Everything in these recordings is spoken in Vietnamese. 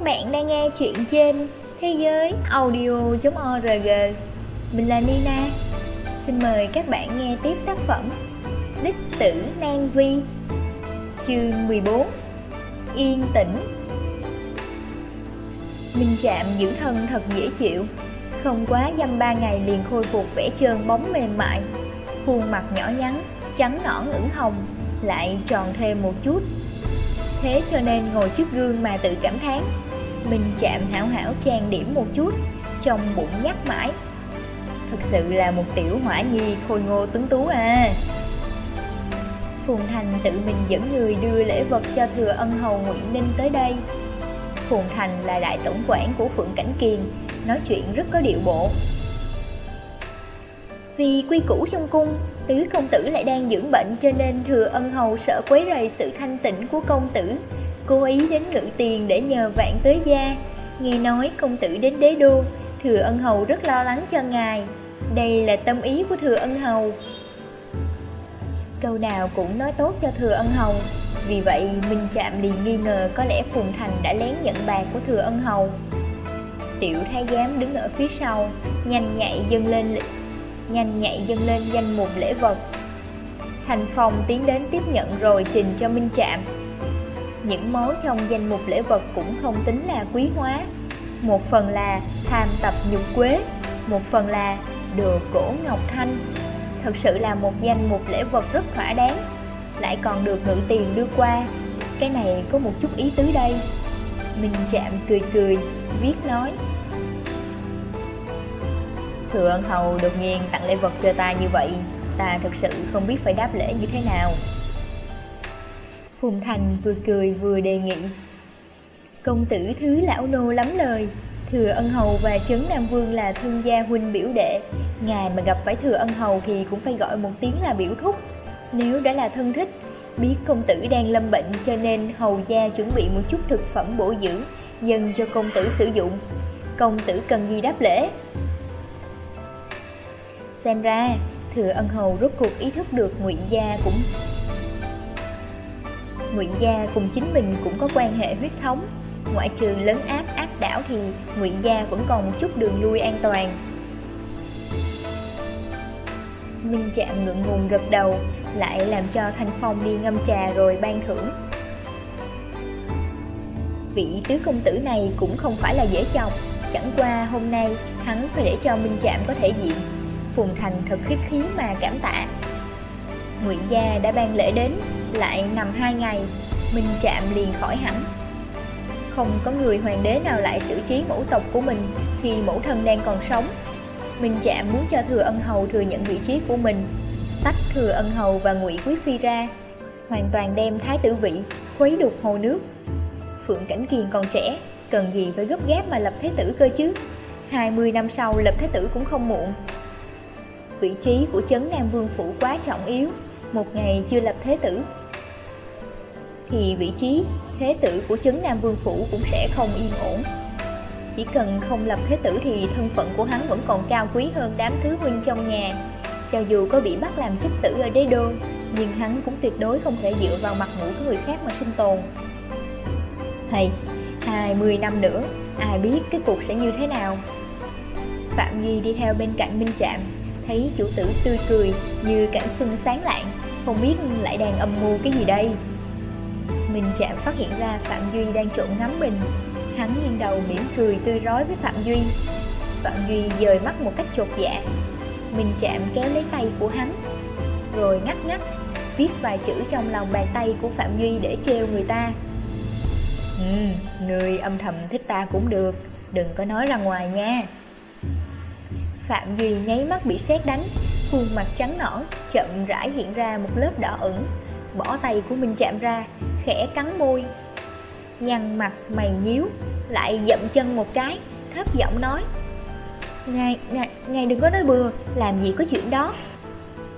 Các bạn đang nghe chuyện trên thế giới audio.org Mình là Nina. Xin mời các bạn nghe tiếp tác phẩm Đích tử Nan Vi Chương 14 Yên tĩnh. Mình chạm giữ thân thật dễ chịu Không quá dăm ba ngày liền khôi phục vẻ trơn bóng mềm mại. Khuôn mặt nhỏ nhắn, trắng nõn ửng hồng Lại tròn thêm một chút. Thế cho nên ngồi trước gương mà tự cảm thán mình chạm hảo hảo trang điểm một chút Trong bụng nhắc mãi. Thực sự là một tiểu hỏa nhi khôi ngô tuấn tú à. Phùng Thành tự mình dẫn người đưa lễ vật cho thừa ân hầu Nguyễn Ninh tới đây. Phùng Thành là đại tổng quản của Phượng Cảnh Kiền, Nói chuyện rất có điệu bộ. Vì quy củ trong cung, Tứ công tử lại đang dưỡng bệnh cho nên thừa ân hầu sợ quấy rầy sự thanh tịnh của công tử. Cố ý đến ngự tiền để nhờ vạn tới gia. Nghe nói công tử đến đế đô, Thừa ân hầu rất lo lắng cho ngài. Đây là tâm ý của thừa ân hầu. Câu nào cũng nói tốt cho thừa ân hầu. Vì vậy, Minh Trạm liền nghi ngờ có lẽ Phùng Thành đã lén nhận bạc của thừa ân hầu. Tiểu thái giám đứng ở phía sau, Nhanh nhạy dâng lên nhanh nhạy dâng lên danh mục lễ vật. Thành Phong tiến đến tiếp nhận rồi trình cho Minh Trạm. Những món trong danh mục lễ vật cũng không tính là quý hóa. Một phần là tham tập nhục quế, một phần là đồ cổ ngọc thanh. Thật sự là một danh mục lễ vật rất thỏa đáng, lại còn được ngự tiền đưa qua. Cái này có một chút ý tứ đây. Minh Trạm cười cười, viết nói. Thừa ân hầu đột nhiên tặng lễ vật cho ta như vậy Ta thực sự không biết phải đáp lễ như thế nào Phùng Thành vừa cười vừa đề nghị. Công tử thứ lão nô lắm lời Thừa ân hầu và Trấn Nam Vương là thương gia huynh biểu đệ. Ngài mà gặp phải thừa ân hầu thì cũng phải gọi một tiếng là biểu thúc. Nếu đã là thân thích Biết công tử đang lâm bệnh cho nên hầu gia chuẩn bị một chút thực phẩm bổ dưỡng Dần cho công tử sử dụng. Công tử cần gì đáp lễ? Xem ra, thừa ân hầu rốt cuộc ý thức được Ngụy Gia cũng Ngụy Gia cùng chính mình cũng có quan hệ huyết thống. Ngoại trừ lấn áp áp đảo thì Ngụy Gia vẫn còn một chút đường lui an toàn. Minh Trạm ngượng ngùng gật đầu, Lại làm cho Thanh Phong đi ngâm trà rồi ban thưởng. Vị tứ công tử này cũng không phải là dễ chọc. Chẳng qua hôm nay, hắn phải để cho Minh Trạm có thể diện. Phùng Thành thật khiết khí mà cảm tạ. Ngụy Gia đã ban lễ đến. Lại nằm hai ngày mình chạm liền khỏi hẳn. Không có người hoàng đế nào lại xử trí mẫu tộc của mình Khi mẫu thân đang còn sống. Mình chạm muốn cho Thừa Ân Hầu thừa nhận vị trí của mình Tách Thừa Ân Hầu và Ngụy Quý Phi ra Hoàn toàn đem thái tử vị Khuấy đục hồ nước. Phượng Cảnh Kiền còn trẻ Cần gì phải gấp gáp mà lập thế tử cơ chứ? 20 năm sau lập thế tử cũng không muộn. Vị trí của chấn Nam Vương Phủ quá trọng yếu, một ngày chưa lập thế tử. Thì vị trí thế tử của chứng Nam Vương Phủ cũng sẽ không yên ổn. Chỉ cần không lập thế tử thì thân phận của hắn vẫn còn cao quý hơn đám thứ huynh trong nhà. Cho dù có bị bắt làm chức tử ở đế đô, nhưng hắn cũng tuyệt đối không thể dựa vào mặt mũi của người khác mà sinh tồn. Thầy, 20 năm nữa, ai biết cái cuộc sẽ như thế nào? Phạm Duy đi theo bên cạnh Minh Trạm thấy chủ tử tươi cười như cảnh xuân sáng lạng, không biết lại đang âm mưu cái gì đây. Minh Trạm phát hiện ra Phạm Duy đang trộn ngắm mình, hắn nghiêng đầu mỉm cười tươi rói với Phạm Duy. Phạm Duy dời mắt một cách chột dạ, Minh Trạm kéo lấy tay của hắn, rồi ngắt ngắt viết vài chữ trong lòng bàn tay của Phạm Duy để treo người ta. Ừ, người âm thầm thích ta cũng được, đừng có nói ra ngoài nha. Phạm Duy nháy mắt bị sét đánh Khuôn mặt trắng nõn Chậm rãi hiện ra một lớp đỏ ửng Bỏ tay của mình chạm ra Khẽ cắn môi. Nhăn mặt mày nhíu Lại dậm chân một cái Thấp giọng nói Ngài, ngài, ngài đừng có nói bừa Làm gì có chuyện đó.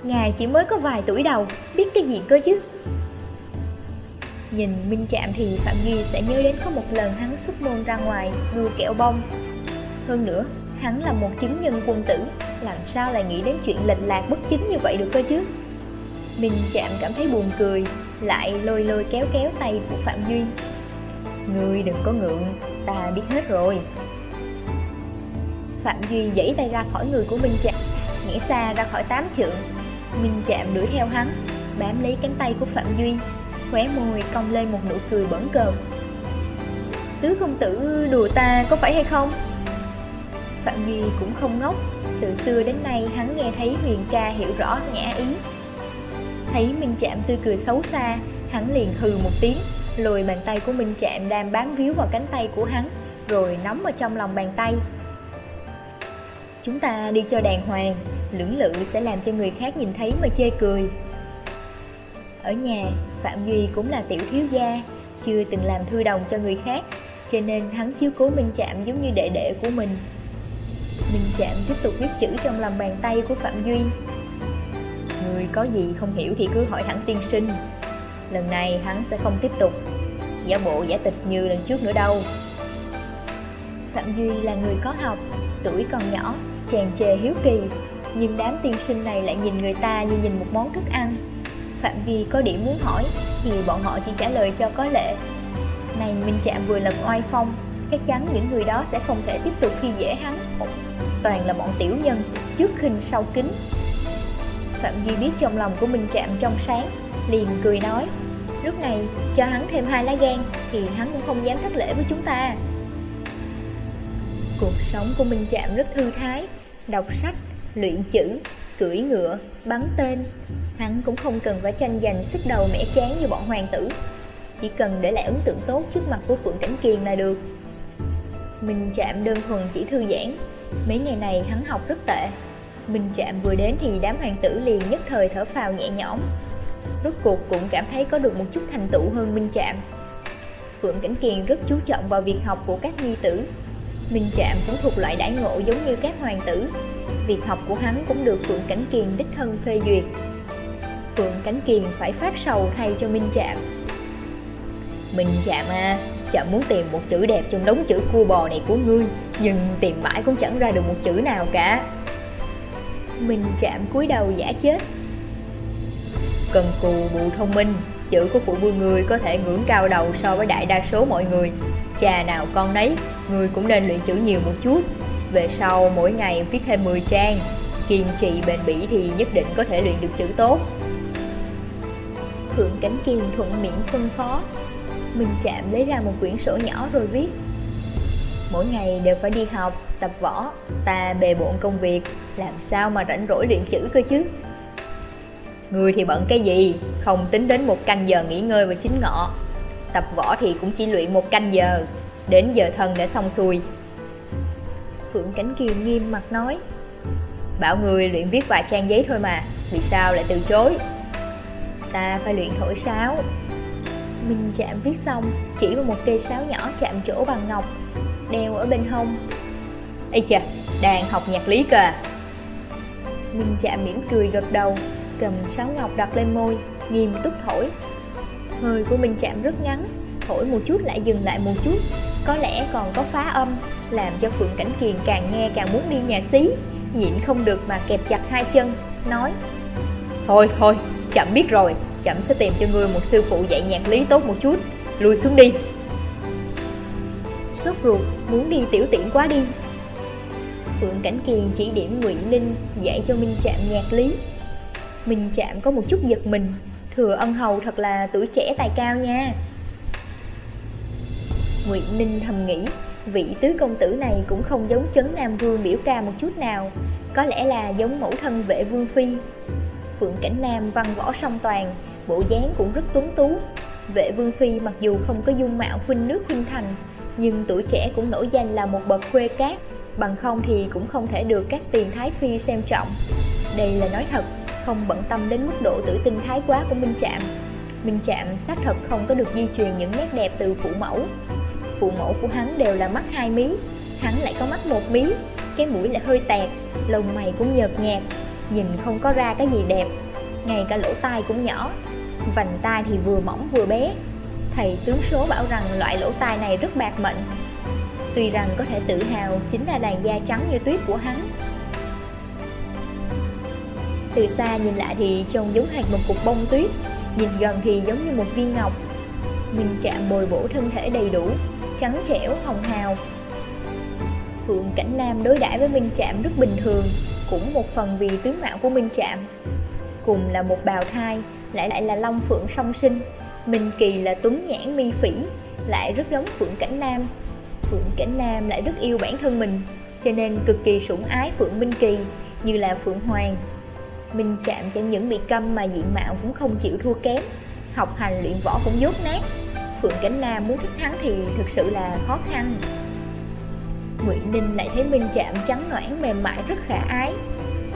Ngài chỉ mới có vài tuổi đầu Biết cái gì cơ chứ? Nhìn Minh Trạm thì Phạm Duy sẽ nhớ đến có một lần hắn xuất môn ra ngoài đua kẹo bông. Hơn nữa Hắn là một chứng nhân quân tử Làm sao lại nghĩ đến chuyện lệch lạc bất chính như vậy được cơ chứ? Minh Trạm cảm thấy buồn cười. Lại lôi lôi kéo kéo tay của Phạm Duy. Ngươi đừng có ngượng, ta biết hết rồi. Phạm Duy giãy tay ra khỏi người của Minh Trạm Nhảy xa ra khỏi tám trượng. Minh Trạm đuổi theo hắn Bám lấy cánh tay của Phạm Duy Khóe môi cong lên một nụ cười bẩn cợt. Tứ công tử đùa ta có phải hay không? Phạm Duy cũng không ngốc Từ xưa đến nay hắn nghe thấy Huyền ca hiểu rõ nhã ý. Thấy Minh Trạm tươi cười xấu xa Hắn liền hừ một tiếng. Lùi bàn tay của Minh Trạm đang bám víu vào cánh tay của hắn Rồi nắm ở trong lòng bàn tay. Chúng ta đi cho đàng hoàng Lưỡng lự sẽ làm cho người khác nhìn thấy mà chê cười. Ở nhà, Phạm Duy cũng là tiểu thiếu gia Chưa từng làm thư đồng cho người khác Cho nên hắn chiếu cố Minh Trạm giống như đệ đệ của mình. Minh Trạm tiếp tục viết chữ trong lòng bàn tay của Phạm Duy. Người có gì không hiểu thì cứ hỏi thẳng tiên sinh. Lần này hắn sẽ không tiếp tục. Giả bộ giả tịch như lần trước nữa đâu. Phạm Duy là người có học, Tuổi còn nhỏ Tràn trề hiếu kỳ. Nhưng đám tiên sinh này lại nhìn người ta như nhìn một món thức ăn. Phạm Duy có điểm muốn hỏi Thì bọn họ chỉ trả lời cho có lệ. Này, Minh Trạm vừa lật oai phong, Chắc chắn những người đó sẽ không thể tiếp tục khi dễ hắn. Toàn là bọn tiểu nhân, Trước khinh sau kính. Phạm Duy biết trong lòng của Minh Trạm trong sáng Liền cười nói Lúc này cho hắn thêm hai lá gan Thì hắn cũng không dám thất lễ với chúng ta. Cuộc sống của Minh Trạm rất thư thái Đọc sách, luyện chữ, cưỡi ngựa, bắn tên Hắn cũng không cần phải tranh giành sức đầu mẻ chán như bọn hoàng tử. Chỉ cần để lại ấn tượng tốt trước mặt của Phượng Cảnh Kiền là được. Minh Trạm đơn thuần chỉ thư giãn Mấy ngày này hắn học rất tệ. Minh Trạm vừa đến thì đám hoàng tử liền nhất thời thở phào nhẹ nhõm. Rốt cuộc cũng cảm thấy có được một chút thành tựu hơn Minh Trạm. Phượng Cảnh Kiền rất chú trọng vào việc học của các nhi tử. Minh Trạm cũng thuộc loại đãi ngộ giống như các hoàng tử. Việc học của hắn cũng được Phượng Cảnh Kiền đích thân phê duyệt. Phượng Cảnh Kiền phải phát sầu thay cho Minh Trạm. Minh Trạm à, chậm muốn tìm một chữ đẹp trong đống chữ cua bò này của ngươi Nhưng tìm mãi cũng chẳng ra được một chữ nào cả. Minh chạm cúi đầu giả chết. Cần cù bù thông minh Chữ của phụ vương người có thể ngưỡng cao đầu so với đại đa số mọi người. Cha nào con nấy, người cũng nên luyện chữ nhiều một chút. Về sau mỗi ngày viết thêm 10 trang. Kiên trì bền bỉ thì nhất định có thể luyện được chữ tốt. Phượng Cảnh Kiều thuận miệng phân phó. Mình chạm lấy ra một quyển sổ nhỏ rồi viết. Mỗi ngày đều phải đi học, tập võ Ta bề bộn công việc. Làm sao mà rảnh rỗi luyện chữ cơ chứ? Người thì bận cái gì? Không tính đến một canh giờ nghỉ ngơi và chính ngọ. Tập võ thì cũng chỉ luyện một canh giờ. Đến giờ thân đã xong xuôi. Phượng Cảnh Kiều nghiêm mặt nói. Bảo người luyện viết vài trang giấy thôi mà Vì sao lại từ chối? Ta phải luyện thổi sáo. Minh chạm viết xong Chỉ vào một cây sáo nhỏ chạm chỗ bằng ngọc Đeo ở bên hông. Ê chà, đang học nhạc lý cơ à? Minh chạm mỉm cười gật đầu cầm sáo ngọc đặt lên môi Nghiêm túc thổi Hơi của Minh Trạm rất ngắn Thổi một chút lại dừng lại một chút. Có lẽ còn có phá âm Làm cho Phượng Cảnh Kiền càng nghe càng muốn đi nhà xí. Nhịn không được mà kẹp chặt hai chân Nói. Thôi thôi, chậm biết rồi Chậm sẽ tìm cho ngươi một sư phụ dạy nhạc lý tốt một chút. Lùi xuống đi. Sốt ruột, muốn đi tiểu tiện quá đi. Phượng Cảnh Kiền chỉ điểm Ngụy Ninh dạy cho Minh Trạm nhạc lý. Minh Trạm có một chút giật mình. Thừa ân hầu thật là tuổi trẻ tài cao nha. Ngụy Ninh thầm nghĩ, Vị tứ công tử này cũng không giống chấn Nam Vương biểu ca một chút nào. Có lẽ là giống mẫu thân vệ Vương Phi. Phượng Cảnh Nam văn võ song toàn, Bộ dáng cũng rất tuấn tú. Vệ Vương Phi mặc dù không có dung mạo khuynh nước khuynh thành, Nhưng tuổi trẻ cũng nổi danh là một bậc khuê cát. Bằng không thì cũng không thể được các tiền thái phi xem trọng Đây là nói thật không bận tâm đến mức độ tử tinh thái quá của Minh Trạm. Minh Trạm xác thật không có được di truyền những nét đẹp từ phụ mẫu. Phụ mẫu của hắn đều là mắt hai mí, hắn lại có mắt một mí, cái mũi lại hơi tẹt, lông mày cũng nhợt nhạt, nhìn không có ra cái gì đẹp, ngay cả lỗ tai cũng nhỏ, vành tai thì vừa mỏng vừa bé. Thầy tướng số bảo rằng loại lỗ tai này rất bạc mệnh. Tuy rằng có thể tự hào chính là làn da trắng như tuyết của hắn, từ xa nhìn lại thì trông giống hệt một cục bông tuyết Nhìn gần thì giống như một viên ngọc. Minh chạm bồi bổ thân thể đầy đủ Trắng trẻo, hồng hào. Phượng Cảnh Nam đối đãi với Minh Trạm rất bình thường Cũng một phần vì tướng mạo của Minh Trạm. Cùng là một bào thai Lại lại là Long Phượng song sinh. Minh Kỳ là tuấn nhãn mi phỉ Lại rất giống Phượng Cảnh Nam. Phượng Cảnh Nam lại rất yêu bản thân mình, Cho nên cực kỳ sủng ái Phượng Minh Kỳ, Như là Phượng Hoàng. Minh Trạm chẳng những bị câm mà diện mạo cũng không chịu thua kém, Học hành luyện võ cũng dốt nát. Phượng Cảnh Nam muốn thích hắn thì thực sự là khó khăn. Nguyễn Ninh lại thấy Minh Trạm trắng noãn mềm mại, rất khả ái.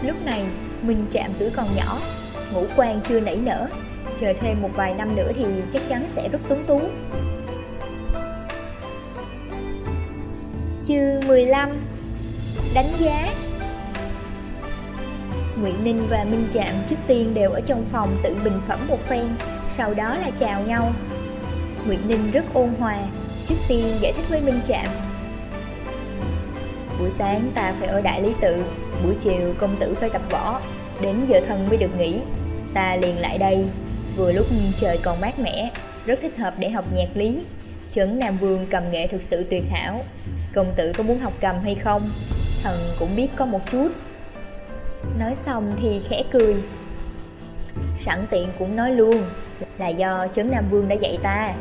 Lúc này, Minh Trạm tuổi còn nhỏ, Ngũ quan chưa nảy nở. Chờ thêm một vài năm nữa thì chắc chắn sẽ rất tuấn tú. Chương 15 Đánh giá. Nguyễn Ninh và Minh Trạm trước tiên đều ở trong phòng tự bình phẩm một phen, Sau đó là chào nhau. Nguyễn Ninh rất ôn hòa, Trước tiên giải thích với Minh Trạm. Buổi sáng ta phải ở Đại Lý Tự, Buổi chiều công tử phải tập võ, Đến giờ thân mới được nghỉ. Ta liền lại đây, Vừa lúc trời còn mát mẻ, Rất thích hợp để học nhạc lý. Trấn Nam Vương cầm nghệ thực sự tuyệt hảo. Công tử có muốn học cầm hay không? Thần cũng biết có một chút. Nói xong thì khẽ cười. Sẵn tiện cũng nói luôn Là do Trấn Nam Vương đã dạy ta.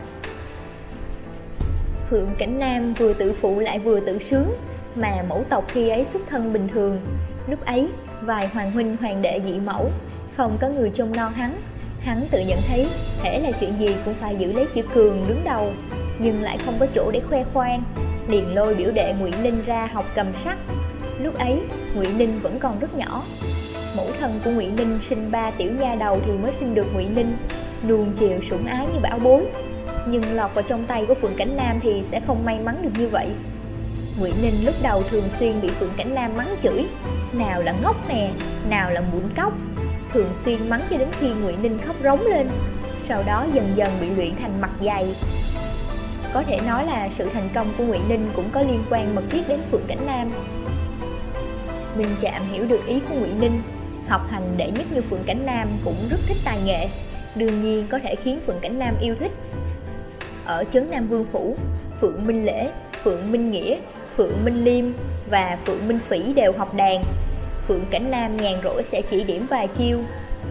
Phượng Cảnh Nam vừa tự phụ lại vừa tự sướng Mà mẫu tộc khi ấy xuất thân bình thường. Lúc ấy, vài hoàng huynh hoàng đệ dị mẫu Không có người trông non hắn. Hắn tự nhận thấy, thể là chuyện gì cũng phải giữ lấy chữ cường đứng đầu Nhưng lại không có chỗ để khoe khoang. Liền lôi biểu đệ Ngụy Ninh ra học cầm sắc Lúc ấy, Ngụy Ninh vẫn còn rất nhỏ. Mẫu thân của Ngụy Ninh sinh ba tiểu nha đầu thì mới sinh được Ngụy Ninh. Nuông chiều sủng ái như bảo bối nhưng lọt vào trong tay của Phượng Cảnh Nam thì sẽ không may mắn được như vậy. Ngụy Ninh lúc đầu thường xuyên bị Phượng Cảnh Nam mắng chửi. Nào là ngốc nè, nào là mụn cốc. Thường xuyên mắng cho đến khi Ngụy Ninh khóc rống lên. Sau đó dần dần bị luyện thành mặt dày. Có thể nói là sự thành công của nguyễn Ninh cũng có liên quan mật thiết đến Phượng Cảnh Nam Minh Trạm hiểu được ý của nguyễn Ninh Học hành đệ nhất như Phượng Cảnh Nam cũng rất thích tài nghệ Đương nhiên có thể khiến Phượng Cảnh Nam yêu thích ở Trấn Nam Vương Phủ, Phượng Minh Lễ, Phượng Minh Nghĩa, Phượng Minh Liêm và Phượng Minh Phỉ đều học đàn. Phượng Cảnh Nam nhàn rỗi sẽ chỉ điểm vài chiêu,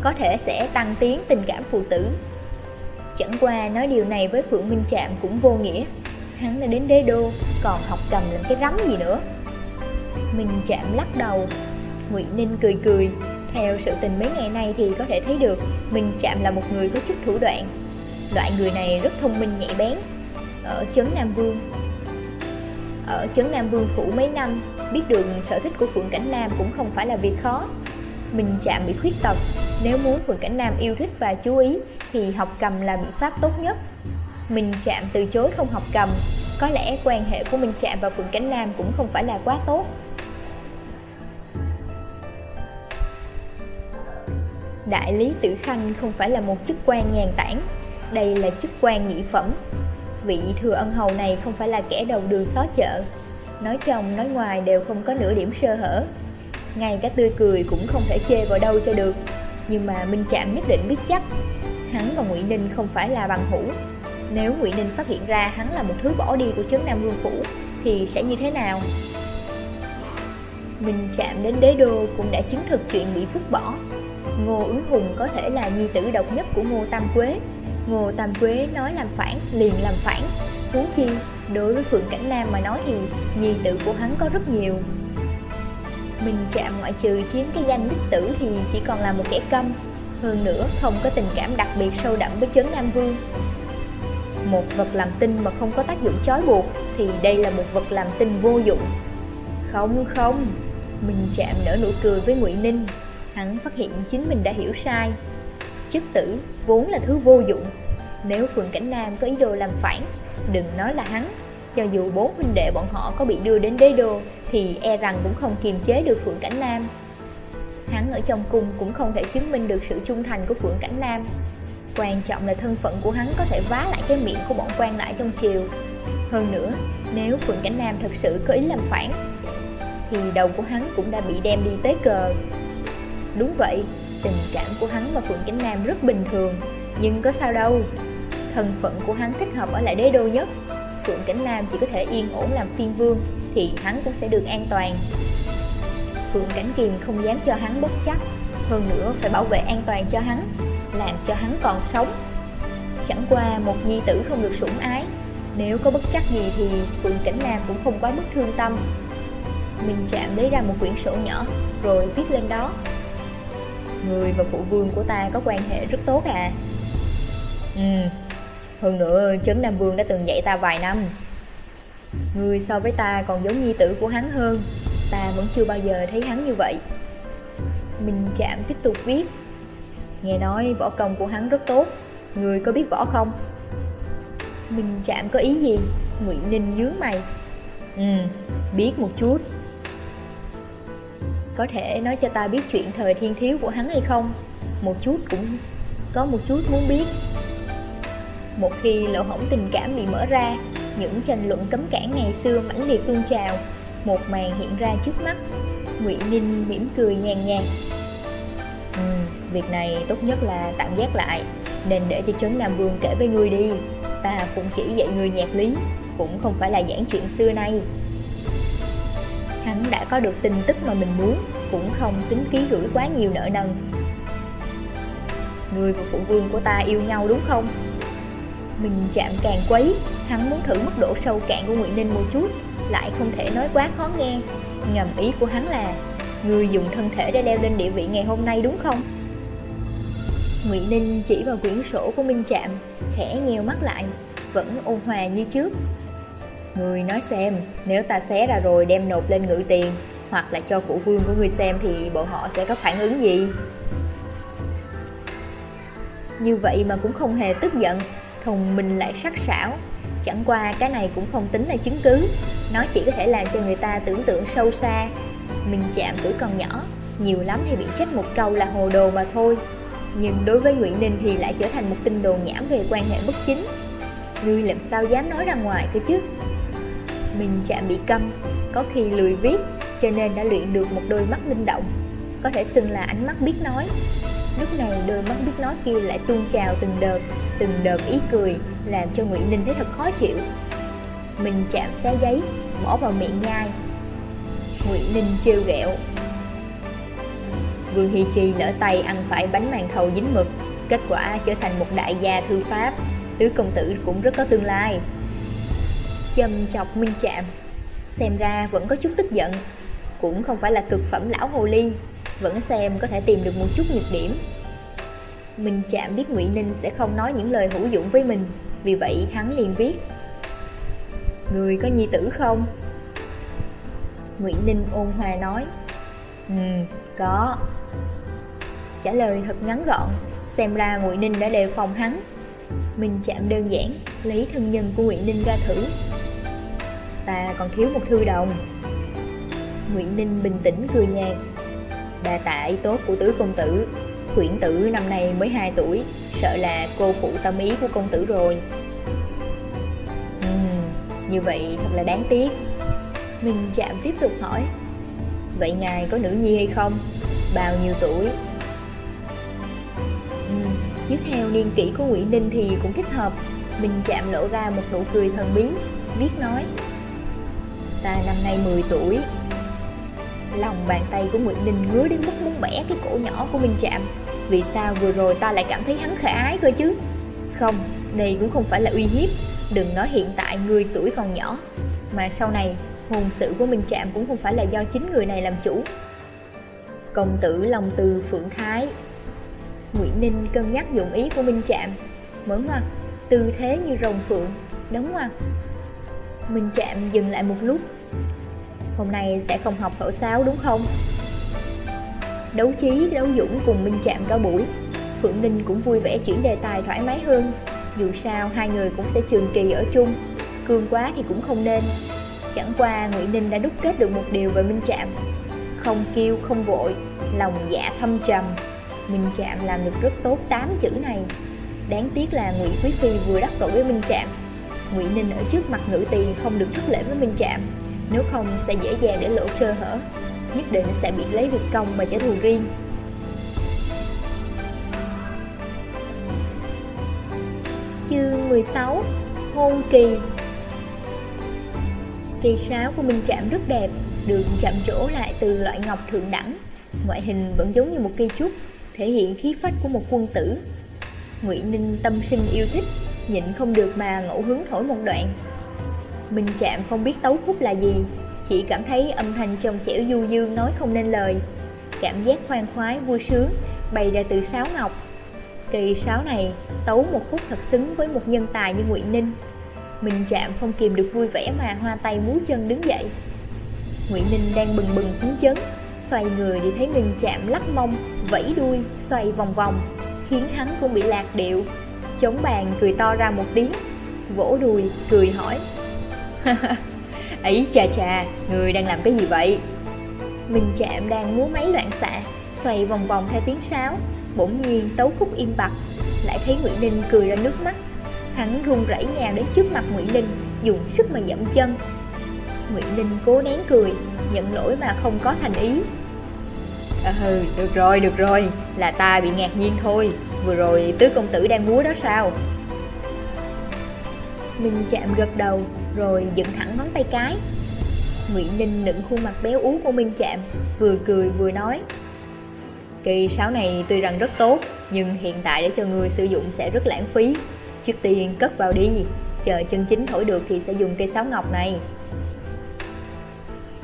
có thể sẽ tăng tiến tình cảm phụ tử. Chẳng qua nói điều này với Phượng Minh Trạm cũng vô nghĩa. Hắn đã đến đế đô, còn học cầm làm cái rắm gì nữa. Minh Trạm lắc đầu, Ngụy Ninh cười cười. Theo sự tình mấy ngày nay thì có thể thấy được Minh Trạm là một người có chút thủ đoạn Loại người này rất thông minh nhạy bén Ở Trấn Nam Vương Ở Trấn Nam Vương Phủ mấy năm Biết được sở thích của Phượng Cảnh Nam cũng không phải là việc khó Minh chạm bị khuyết tật Nếu muốn Phượng Cảnh Nam yêu thích và chú ý thì học cầm là biện pháp tốt nhất. Mình chạm từ chối không học cầm, Có lẽ quan hệ của Minh Trạm và Phượng cánh Nam cũng không phải là quá tốt. Đại lý Tử Khanh không phải là một chức quan nhàn tản, đây là chức quan nhị phẩm. Vị thừa ân hầu này không phải là kẻ đầu đường xó chợ. Nói trong, nói ngoài đều không có nửa điểm sơ hở. Ngay cả tươi cười cũng không thể chê vào đâu cho được, Nhưng mà Minh Trạm nhất định biết chắc. Hắn và Ngụy Ninh không phải là bằng hữu. Nếu Ngụy Ninh phát hiện ra hắn là một thứ bỏ đi của chấn Nam Vương Phủ Thì sẽ như thế nào? mình chạm đến đế đô cũng đã chứng thực chuyện bị vứt bỏ. Ngô ứng hùng có thể là nhi tử độc nhất của Ngô Tam Quế. Ngô Tam Quế nói làm phản, liền làm phản. Huống chi, đối với Phượng Cảnh Nam mà nói thì nhi tử của hắn có rất nhiều. Mình chạm ngoại trừ chiếm cái danh đích tử thì chỉ còn là một kẻ câm. Hơn nữa không có tình cảm đặc biệt sâu đậm với chấn Nam Vương. Một vật làm tinh mà không có tác dụng chói buộc Thì đây là một vật làm tinh vô dụng. Không không, Mình chạm nở nụ cười với ngụy Ninh. Hắn phát hiện chính mình đã hiểu sai. Chức tử vốn là thứ vô dụng. Nếu Phượng Cảnh Nam có ý đồ làm phản, Đừng nói là hắn. Cho dù bốn huynh đệ bọn họ có bị đưa đến đế đô, Thì e rằng cũng không kiềm chế được Phượng Cảnh Nam. Hắn ở trong cung cũng không thể chứng minh được sự trung thành của Phượng Cảnh Nam. Quan trọng là thân phận của hắn có thể vá lại cái miệng của bọn quan lại trong triều. Hơn nữa, nếu Phượng Cảnh Nam thật sự có ý làm phản Thì đầu của hắn cũng đã bị đem đi tế cờ. Đúng vậy, Tình cảm của hắn và Phượng Cảnh Nam rất bình thường Nhưng có sao đâu. Thân phận của hắn thích hợp ở lại đế đô nhất. Phượng Cảnh Nam chỉ có thể yên ổn làm phiên vương Thì hắn cũng sẽ được an toàn. Phượng Cảnh Kiềm không dám cho hắn bất chắc Hơn nữa, phải bảo vệ an toàn cho hắn, Làm cho hắn còn sống. Chẳng qua một nhi tử không được sủng ái. Nếu có bất chắc gì thì Phượng Cảnh Nam cũng không quá mức thương tâm. Mình chạm lấy ra một quyển sổ nhỏ, Rồi viết lên đó. Người và phụ vương của ta có quan hệ rất tốt à? Ừ Hơn nữa Trấn Nam Vương đã từng dạy ta vài năm. Người so với ta còn giống nhi tử của hắn hơn. Ta vẫn chưa bao giờ thấy hắn như vậy Minh Trạm tiếp tục viết Nghe nói võ công của hắn rất tốt Người có biết võ không? Minh Trạm có ý gì? Nguyễn Ninh dướng mày Ừ, biết một chút Có thể nói cho ta biết chuyện thời thiên thiếu của hắn hay không? Một chút cũng có một chút muốn biết Một khi lỗ hổng tình cảm bị mở ra Những tranh luận cấm cản ngày xưa mãnh liệt tuôn trào một màn hiện ra trước mắt. Ngụy Ninh mỉm cười nhàn nhạt. Ừ, việc này tốt nhất là tạm gác lại Nên để cho Trấn Nam Vương kể với ngươi đi. Ta cũng chỉ dạy ngươi nhạc lý Cũng không phải là giảng chuyện xưa nay. Hắn đã có được tin tức mà mình muốn Cũng không tính ký gửi quá nhiều nợ nần. Người và phụ vương của ta yêu nhau đúng không? Mình chạm càng quấy Hắn muốn thử mức độ sâu cạn của Ngụy Ninh một chút. Lại không thể nói quá khó nghe Ngầm ý của hắn là người dùng thân thể để leo lên địa vị ngày hôm nay đúng không? Ngụy Ninh chỉ vào quyển sổ của Minh Trạm, khẽ nheo mắt lại, vẫn ôn hòa như trước. Người nói xem, nếu ta xé ra rồi đem nộp lên ngự tiền, hoặc là cho phụ vương của người xem thì bộ họ sẽ có phản ứng gì? Như vậy mà cũng không hề tức giận, thùng mình lại sắc sảo. Chẳng qua cái này cũng không tính là chứng cứ, nó chỉ có thể làm cho người ta tưởng tượng sâu xa. Mình chạm tuổi còn nhỏ, nhiều lắm thì bị trách một câu là hồ đồ mà thôi. Nhưng đối với nguyễn Ninh thì lại trở thành một tin đồn nhảm về quan hệ bất chính. Ngươi làm sao dám nói ra ngoài cơ chứ? Mình chạm bị câm Có khi lười viết Cho nên đã luyện được một đôi mắt linh động. Có thể xưng là ánh mắt biết nói. Lúc này đôi mắt biết nói kia lại tuôn trào từng đợt Từng đợt ý cười, Làm cho Ngụy Ninh thấy thật khó chịu. Mình chạm xé giấy, Bỏ vào miệng nhai. Ngụy Ninh trêu ghẹo. Vương Hi Chi lỡ tay ăn phải bánh màn thầu dính mực, Kết quả trở thành một đại gia thư pháp. Tứ công tử cũng rất có tương lai. Châm chọc minh chạm Xem ra vẫn có chút tức giận. Cũng không phải là cực phẩm lão hồ ly. Vẫn xem có thể tìm được một chút nhược điểm. Minh chạm biết Ngụy Ninh sẽ không nói những lời hữu dụng với mình Vì vậy hắn liền viết. Người có nhi tử không? Ngụy Ninh ôn hòa nói. Ừ, có. Trả lời thật ngắn gọn Xem ra Ngụy Ninh đã đề phòng hắn. Mình chạm đơn giản Lấy thân nhân của Ngụy Ninh ra thử. Ta còn thiếu một thư đồng. Ngụy Ninh bình tĩnh cười nhạt. Đà tạ ý tốt của tứ công tử Khuyển tử năm nay mới 2 tuổi Sợ là cô phụ tâm ý của công tử rồi uhm, Như vậy thật là đáng tiếc Mình chạm tiếp tục hỏi Vậy ngài có nữ nhi hay không? Bao nhiêu tuổi? Chiếu theo niên kỷ của Ngụy Ninh thì cũng thích hợp Mình chạm lộ ra một nụ cười thần bí Viết nói Ta năm nay 10 tuổi Lòng bàn tay của Nguyễn Ninh ngứa đến mức muốn bẻ cái cổ nhỏ của Minh Trạm. Vì sao vừa rồi ta lại cảm thấy hắn khả ái cơ chứ? Không, đây cũng không phải là uy hiếp. Đừng nói hiện tại người tuổi còn nhỏ. Mà sau này hồn sự của Minh Trạm cũng không phải là do chính người này làm chủ. Công tử lòng Từ Phượng Thái. Ngụy Ninh cân nhắc dụng ý của Minh Trạm. Mở ngoặt Tư thế như rồng phượng Đóng ngoặt Minh Trạm dừng lại một lúc. Hôm nay sẽ không học thổi sáo đúng không? Đấu trí, đấu dũng cùng Minh Trạm cao buổi Phượng Ninh cũng vui vẻ chuyển đề tài thoải mái hơn. Dù sao hai người cũng sẽ trường kỳ ở chung. Cương quá thì cũng không nên. Chẳng qua nguyễn Ninh đã đúc kết được một điều về Minh Trạm. Không kêu không vội Lòng dạ thâm trầm. Minh Trạm làm được rất tốt 8 chữ này. Đáng tiếc là Ngụy Quý Phi vừa đắc tội với Minh Trạm. Ngụy Ninh ở trước mặt ngự tiền không được thất lễ với Minh Trạm. Nếu không sẽ dễ dàng để lộ sơ hở Nhất định sẽ bị lấy việc công mà trả thù riêng Chương 16 Hôn kỳ kỳ sáo của Minh Trạm rất đẹp, được chạm trổ lại từ loại ngọc thượng đẳng. Ngoại hình vẫn giống như một cây trúc, thể hiện khí phách của một quân tử. Ngụy Ninh tâm sinh yêu thích, nhịn không được mà ngẫu hứng thổi một đoạn. Minh Trạm không biết tấu khúc là gì, chỉ cảm thấy âm thanh trong trẻo du dương nói không nên lời. Cảm giác khoan khoái vui sướng bày ra từ sáo ngọc. Cây sáo này tấu một khúc thật xứng với một nhân tài như Ngụy Ninh. Minh Trạm không kìm được vui vẻ mà hoa tay múa chân đứng dậy. Ngụy Ninh đang bừng bừng phấn chấn Xoay người thì thấy Minh Trạm lắc mông, vẫy đuôi, xoay vòng vòng Khiến hắn cũng bị lạc điệu. Chống bàn cười to ra một tiếng Vỗ đùi, cười hỏi Ấy chà chà, người đang làm cái gì vậy? Minh Trạm đang múa máy loạn xạ Xoay vòng vòng theo tiếng sáo. Bỗng nhiên tấu khúc im bặt Lại thấy Nguyễn Ninh cười ra nước mắt. Hắn run rẩy nhào đến trước mặt Nguyễn Ninh Dùng sức mà dậm chân. Nguyễn Ninh cố nén cười Nhận lỗi mà không có thành ý. À, Ừ, được rồi, được rồi Là ta bị ngạc nhiên thôi. Vừa rồi tứ công tử đang múa đó sao? Minh chạm gật đầu rồi dựng thẳng ngón tay cái. Nguyễn Ninh nựng khuôn mặt béo ú của Minh Trạm, Vừa cười vừa nói, Cây sáo này tuy rằng rất tốt, Nhưng hiện tại để cho người sử dụng sẽ rất lãng phí. Trước tiên cất vào đi, Chờ chân chính thổi được thì sẽ dùng cây sáo ngọc này.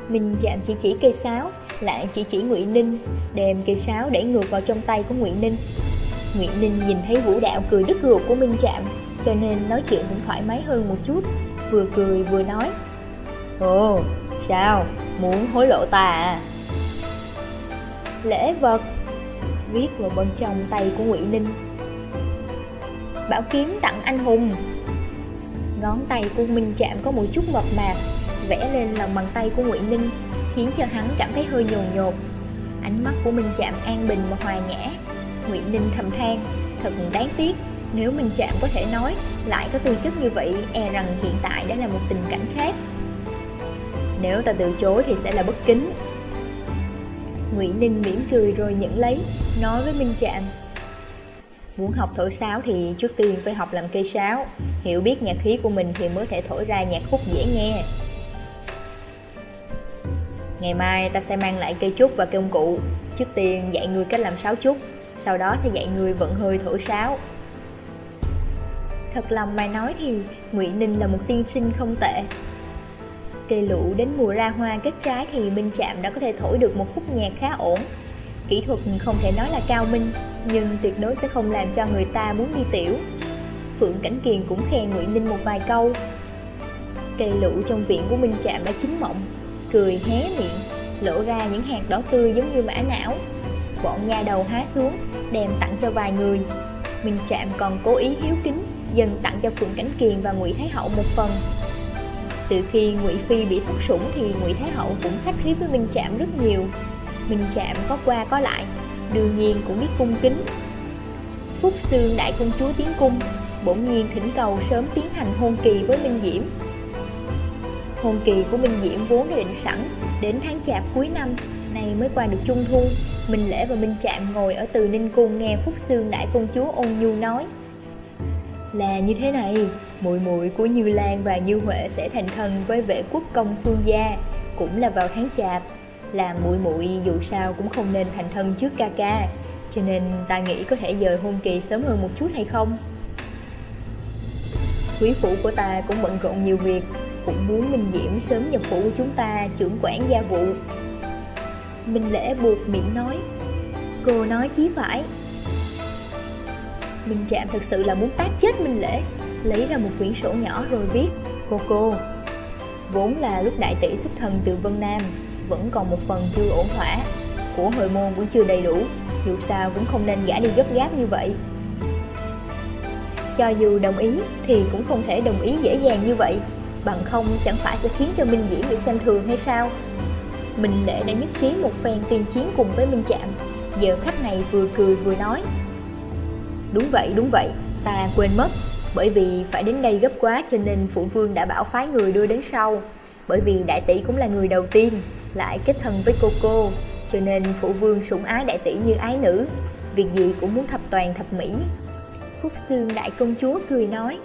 Minh chạm chỉ chỉ cây sáo, Lại chỉ chỉ Nguyễn Ninh, Đem cây sáo đẩy ngược vào trong tay của Nguyễn Ninh. Nguyễn Ninh nhìn thấy vũ đạo cười đứt ruột của Minh Trạm, Cho nên nói chuyện cũng thoải mái hơn một chút. Vừa cười vừa nói Ồ, sao, muốn hối lộ ta à? Lễ vật viết vào bên trong tay của Ngụy Ninh. Bảo kiếm tặng anh hùng. Ngón tay của Minh Trạm có một chút mập mạp, vẽ lên lòng bàn tay của Ngụy Ninh, khiến cho hắn cảm thấy hơi nhồn nhột. Ánh mắt của Minh Trạm an bình và hòa nhã. Ngụy Ninh thầm than, thật đáng tiếc, nếu Minh Chạm có thể nói lại có tư chất như vậy, e rằng hiện tại đã là một tình cảnh khác. Nếu ta từ chối thì sẽ là bất kính, Ngụy Ninh mỉm cười rồi nhận lấy, nói với Minh Trạm. Muốn học thổi sáo thì trước tiên phải học làm cây sáo, hiểu biết nhạc khí của mình thì mới thể thổi ra nhạc khúc dễ nghe. Ngày mai ta sẽ mang lại cây trúc và công cụ, trước tiên dạy người cách làm sáo trúc, sau đó sẽ dạy người vận hơi thổi sáo. Thật lòng mà nói thì Ngụy Ninh là một tiên sinh không tệ, Cây lũ đến mùa ra hoa kết trái thì Minh Trạm đã có thể thổi được một khúc nhạc khá ổn. Kỹ thuật không thể nói là cao minh, nhưng tuyệt đối sẽ không làm cho người ta muốn đi tiểu. Phượng Cảnh Kiền cũng khen Nguyễn Ninh một vài câu. Cây lũ trong viện của Minh Trạm đã chín mộng, cười hé miệng, lộ ra những hạt đỏ tươi giống như mã não. Bọn nha đầu há xuống, đem tặng cho vài người. Minh Trạm còn cố ý hiếu kính, dần tặng cho Phượng Cảnh Kiền và Ngụy Thái Hậu một phần từ khi Ngụy Phi bị thất sủng thì Ngụy Thái Hậu cũng khách khí với Minh Trạm rất nhiều. Minh Trạm có qua có lại, đương nhiên cũng biết cung kính. Phúc Sương đại công chúa tiến cung, bỗng nhiên thỉnh cầu sớm tiến hành hôn kỳ với Minh Diễm. Hôn kỳ của Minh Diễm vốn đã định sẵn, đến tháng chạp cuối năm, nay mới qua được trung thu. Minh Lễ và Minh Trạm ngồi ở từ Ninh Cung nghe Phúc Sương đại công chúa ôn nhu nói. Là như thế này, muội muội của Như Lan và Như Huệ sẽ thành thân với vệ quốc công Phương gia, cũng là vào tháng chạp. Là muội muội dù sao cũng không nên thành thân trước ca ca, cho nên ta nghĩ có thể dời hôn kỳ sớm hơn một chút hay không? Quý phủ của ta cũng bận rộn nhiều việc, cũng muốn Minh Diễm sớm nhập phủ của chúng ta trưởng quản gia vụ. Minh Lễ buộc miệng nói, cô nói chí phải, Minh Trạm thực sự là muốn tác chết Minh Lễ. Lấy ra một quyển sổ nhỏ rồi viết, Cô cô, Vốn là lúc đại tỷ xuất thần từ Vân Nam, Vẫn còn một phần chưa ổn thỏa. Của hồi môn cũng chưa đầy đủ, Dù sao cũng không nên gã đi gấp gáp như vậy. Cho dù đồng ý Thì cũng không thể đồng ý dễ dàng như vậy. Bằng không chẳng phải sẽ khiến cho Minh Diễm bị xem thường hay sao? Minh Lệ đã nhất trí một phen tuyên chiến cùng với Minh Trạm. Giờ khách này vừa cười vừa nói Đúng vậy, đúng vậy, ta quên mất. Bởi vì phải đến đây gấp quá cho nên phụ vương đã bảo phái người đưa đến sau. Bởi vì đại tỷ cũng là người đầu tiên Lại kết thân với cô cô Cho nên phụ vương sủng ái đại tỷ như ái nữ. Việc gì cũng muốn thập toàn thập mỹ. Phúc Sương đại công chúa cười nói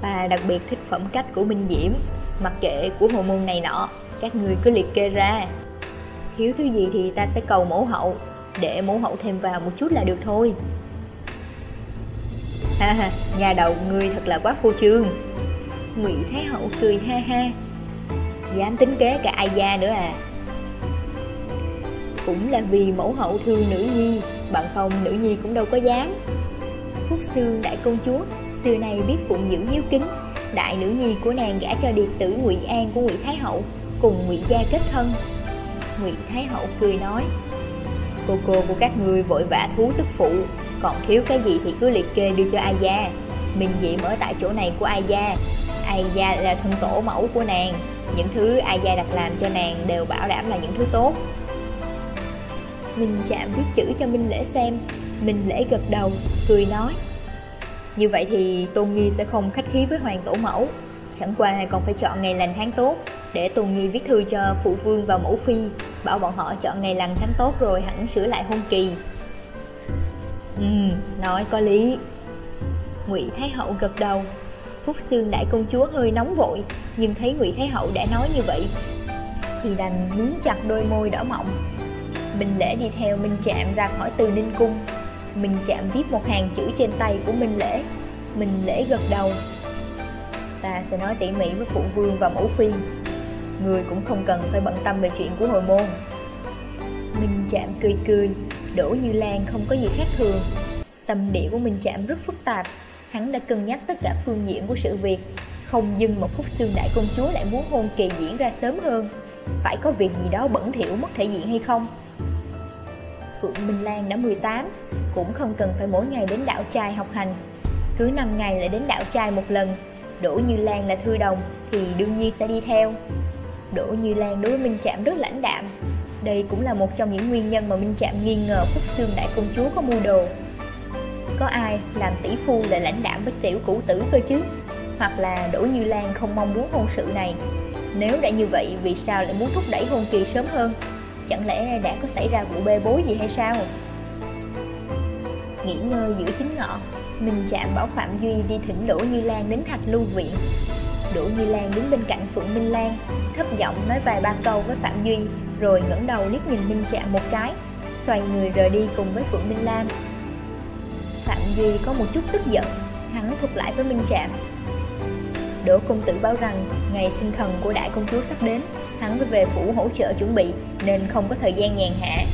Ta đặc biệt thích phẩm cách của Minh Diễm Mặc kệ của hồ môn này nọ Các người cứ liệt kê ra. Thiếu thứ gì thì ta sẽ cầu mẫu hậu Để mẫu hậu thêm vào một chút là được thôi. Ha ha, nhà đầu ngươi thật là quá phô trương. Ngụy Thái Hậu cười ha ha. Dám tính kế cả ai gia nữa à? Cũng là vì mẫu hậu thương nữ nhi Bằng không nữ nhi cũng đâu có dám. Phúc xương đại công chúa Xưa nay biết phụng dưỡng hiếu kính. Đại nữ nhi của nàng gả cho điệt tử ngụy An của ngụy Thái Hậu Cùng ngụy gia kết thân. Ngụy Thái Hậu cười nói Cô cô của các ngươi vội vã thú tức phụ còn thiếu cái gì thì cứ liệt kê đưa cho ai Mình dị mở tại chỗ này của ai Aya ai là thân tổ mẫu của nàng. Những thứ ai đặt làm cho nàng đều bảo đảm là những thứ tốt. Mình chạm viết chữ cho Minh Lễ xem. Minh Lễ gật đầu, cười nói. Như vậy thì Tôn Nhi sẽ không khách khí với hoàng tổ mẫu. Chẳng qua còn phải chọn ngày lành tháng tốt. Để Tôn Nhi viết thư cho phụ vương và mẫu phi Bảo bọn họ chọn ngày lành tháng tốt rồi hẳn sửa lại hôn kỳ. Ừ, nói có lý. Ngụy Thái Hậu gật đầu. Phúc Sương đại công chúa hơi nóng vội Nhưng thấy Ngụy Thái Hậu đã nói như vậy Thì đành miếng chặt đôi môi đỏ mọng. Minh Lễ đi theo Minh Trạm ra khỏi từ Ninh Cung. Minh Trạm viết một hàng chữ trên tay của Minh Lễ. Minh Lễ gật đầu. Ta sẽ nói tỉ mỉ với phụ vương và mẫu phi. Người cũng không cần phải bận tâm về chuyện của hồi môn. Minh Trạm cười cười. Đỗ Như Lan không có gì khác thường. Tâm địa của Minh Trạm rất phức tạp. Hắn đã cân nhắc tất cả phương diện của sự việc. Không dưng một phút xương đại công chúa lại muốn hôn kỳ diễn ra sớm hơn. Phải có việc gì đó bẩn thỉu mất thể diện hay không? Phượng Minh Lan đã 18 Cũng không cần phải mỗi ngày đến đảo trai học hành. Cứ 5 ngày lại đến đảo trai một lần. Đỗ Như Lan là thư đồng, Thì đương nhiên sẽ đi theo. Đỗ Như Lan đối với Minh Trạm rất lãnh đạm. Đây cũng là một trong những nguyên nhân mà Minh Trạm nghi ngờ Phúc Sương Đại Công Chúa có mưu đồ. Có ai làm tỷ phu lại lãnh đạm với tiểu cũ tử cơ chứ? Hoặc là Đỗ Như Lan không mong muốn hôn sự này? Nếu đã như vậy, vì sao lại muốn thúc đẩy hôn kỳ sớm hơn? Chẳng lẽ đã có xảy ra vụ bê bối gì hay sao? Nghỉ ngơi giữa chính ngọ Minh chạm bảo Phạm Duy đi thỉnh Đỗ Như Lan đến thạch lưu viện. Đỗ Như Lan đứng bên cạnh Phượng Minh Lan, Thấp giọng nói vài ba câu với Phạm Duy. Rồi ngẩng đầu liếc nhìn Minh Trạm một cái, Xoay người rời đi cùng với Phượng Minh Lan Phạm Duy có một chút tức giận, Hắn thuộc lại với Minh Trạm Đỗ công tử báo rằng, ngày sinh thần của đại công chúa sắp đến, Hắn phải về phủ hỗ trợ chuẩn bị, Nên không có thời gian nhàn hạ.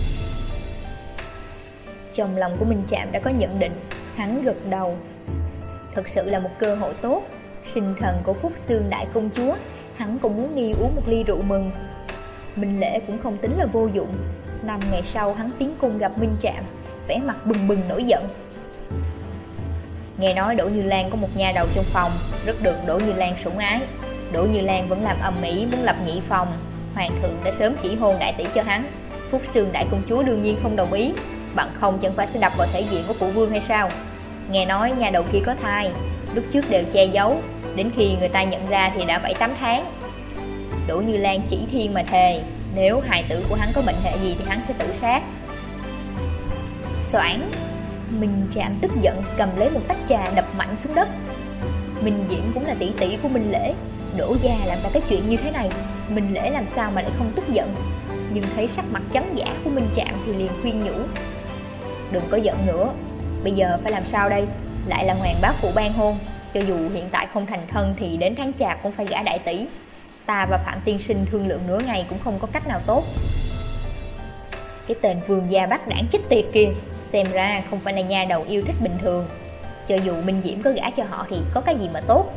Trong lòng của Minh Trạm đã có nhận định, Hắn gật đầu. Thật sự là một cơ hội tốt, Sinh thần của Phúc Sương Đại Công Chúa, Hắn cũng muốn đi uống một ly rượu mừng. Minh Lễ cũng không tính là vô dụng. Năm ngày sau, hắn tiến cung gặp Minh Trạm, vẻ mặt bừng bừng nổi giận. Nghe nói Đỗ Như Lan có một nhà đầu trong phòng, Rất được Đỗ Như Lan sủng ái. Đỗ Như Lan vẫn làm ầm mỹ muốn lập nhị phòng. Hoàng thượng đã sớm chỉ hôn đại tỷ cho hắn. Phúc Sương đại công chúa đương nhiên không đồng ý. Bằng không, chẳng phải sẽ đập vào thể diện của phụ vương hay sao? Nghe nói nhà đầu kia có thai, Lúc trước đều che giấu. Đến khi người ta nhận ra thì đã 7-8 tháng. Đỗ Như Lan chỉ thiên mà thề. Nếu hài tử của hắn có bệnh hệ gì thì hắn sẽ tự sát. Soảng, Minh chạm tức giận cầm lấy một tách trà đập mạnh xuống đất. Minh Diễm cũng là tỷ tỷ của Minh Lễ. Đỗ gia làm ra cái chuyện như thế này, Minh Lễ làm sao mà lại không tức giận? Nhưng thấy sắc mặt trắng giả của Minh Trạm thì liền khuyên nhủ. Đừng có giận nữa, Bây giờ phải làm sao đây? Lại là hoàng bá phụ ban hôn, Cho dù hiện tại không thành thân thì đến tháng chạp cũng phải gả đại tỷ. Ta và Phạm Tiên Sinh thương lượng nửa ngày cũng không có cách nào tốt. Cái tên vườn gia bắt đảng chích tiệt kia, Xem ra không phải là nhà đầu yêu thích bình thường. Cho dù Minh Diễm có gả cho họ thì có cái gì mà tốt?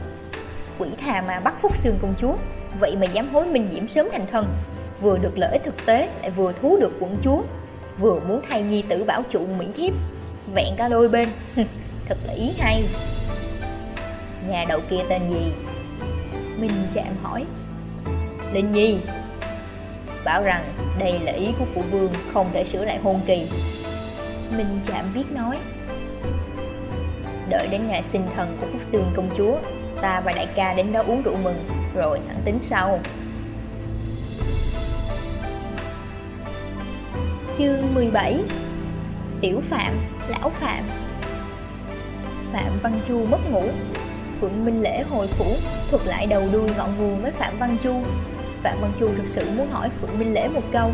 Quỷ thà mà bắt Phúc xương công chúa, Vậy mà dám hối Minh Diễm sớm thành thân Vừa được lợi ích thực tế, lại vừa thú được quận chúa. Vừa muốn thay nhi tử bảo trụ Mỹ thiếp, Vẹn cả đôi bên. Thật là ý hay. Nhà đầu kia tên gì? Minh Trạm hỏi. Linh Nhi. Bảo rằng đây là ý của phụ vương Không thể sửa lại hôn kỳ. Minh chạm viết nói Đợi đến ngày sinh thần của Phúc Sương công chúa Ta và đại ca đến đó uống rượu mừng Rồi hẳn tính sau. Chương 17 Tiểu Phạm, Lão Phạm. Phạm Văn Chu mất ngủ. Phượng Minh Lễ hồi phủ thuật lại đầu đuôi ngọn nguồn với Phạm Văn Chu. Phạm Văn Chu thực sự muốn hỏi Phượng Minh Lễ một câu.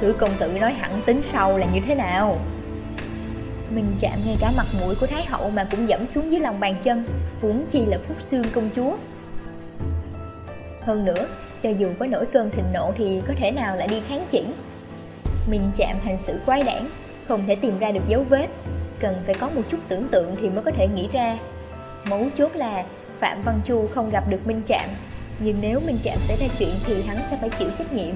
Thử công tử nói hẳn tính sau là như thế nào? Mình chạm ngay cả mặt mũi của Thái Hậu mà cũng dẫm xuống dưới lòng bàn chân Huống chi là Phúc Xương công chúa. Hơn nữa, cho dù có nổi cơn thịnh nộ thì có thể nào lại đi kháng chỉ? Mình chạm hành xử quái đản Không thể tìm ra được dấu vết. Cần phải có một chút tưởng tượng thì mới có thể nghĩ ra. Mấu chốt là Phạm Văn Chu không gặp được Minh Trạm nhưng nếu Minh Trạm xảy ra chuyện thì hắn sẽ phải chịu trách nhiệm.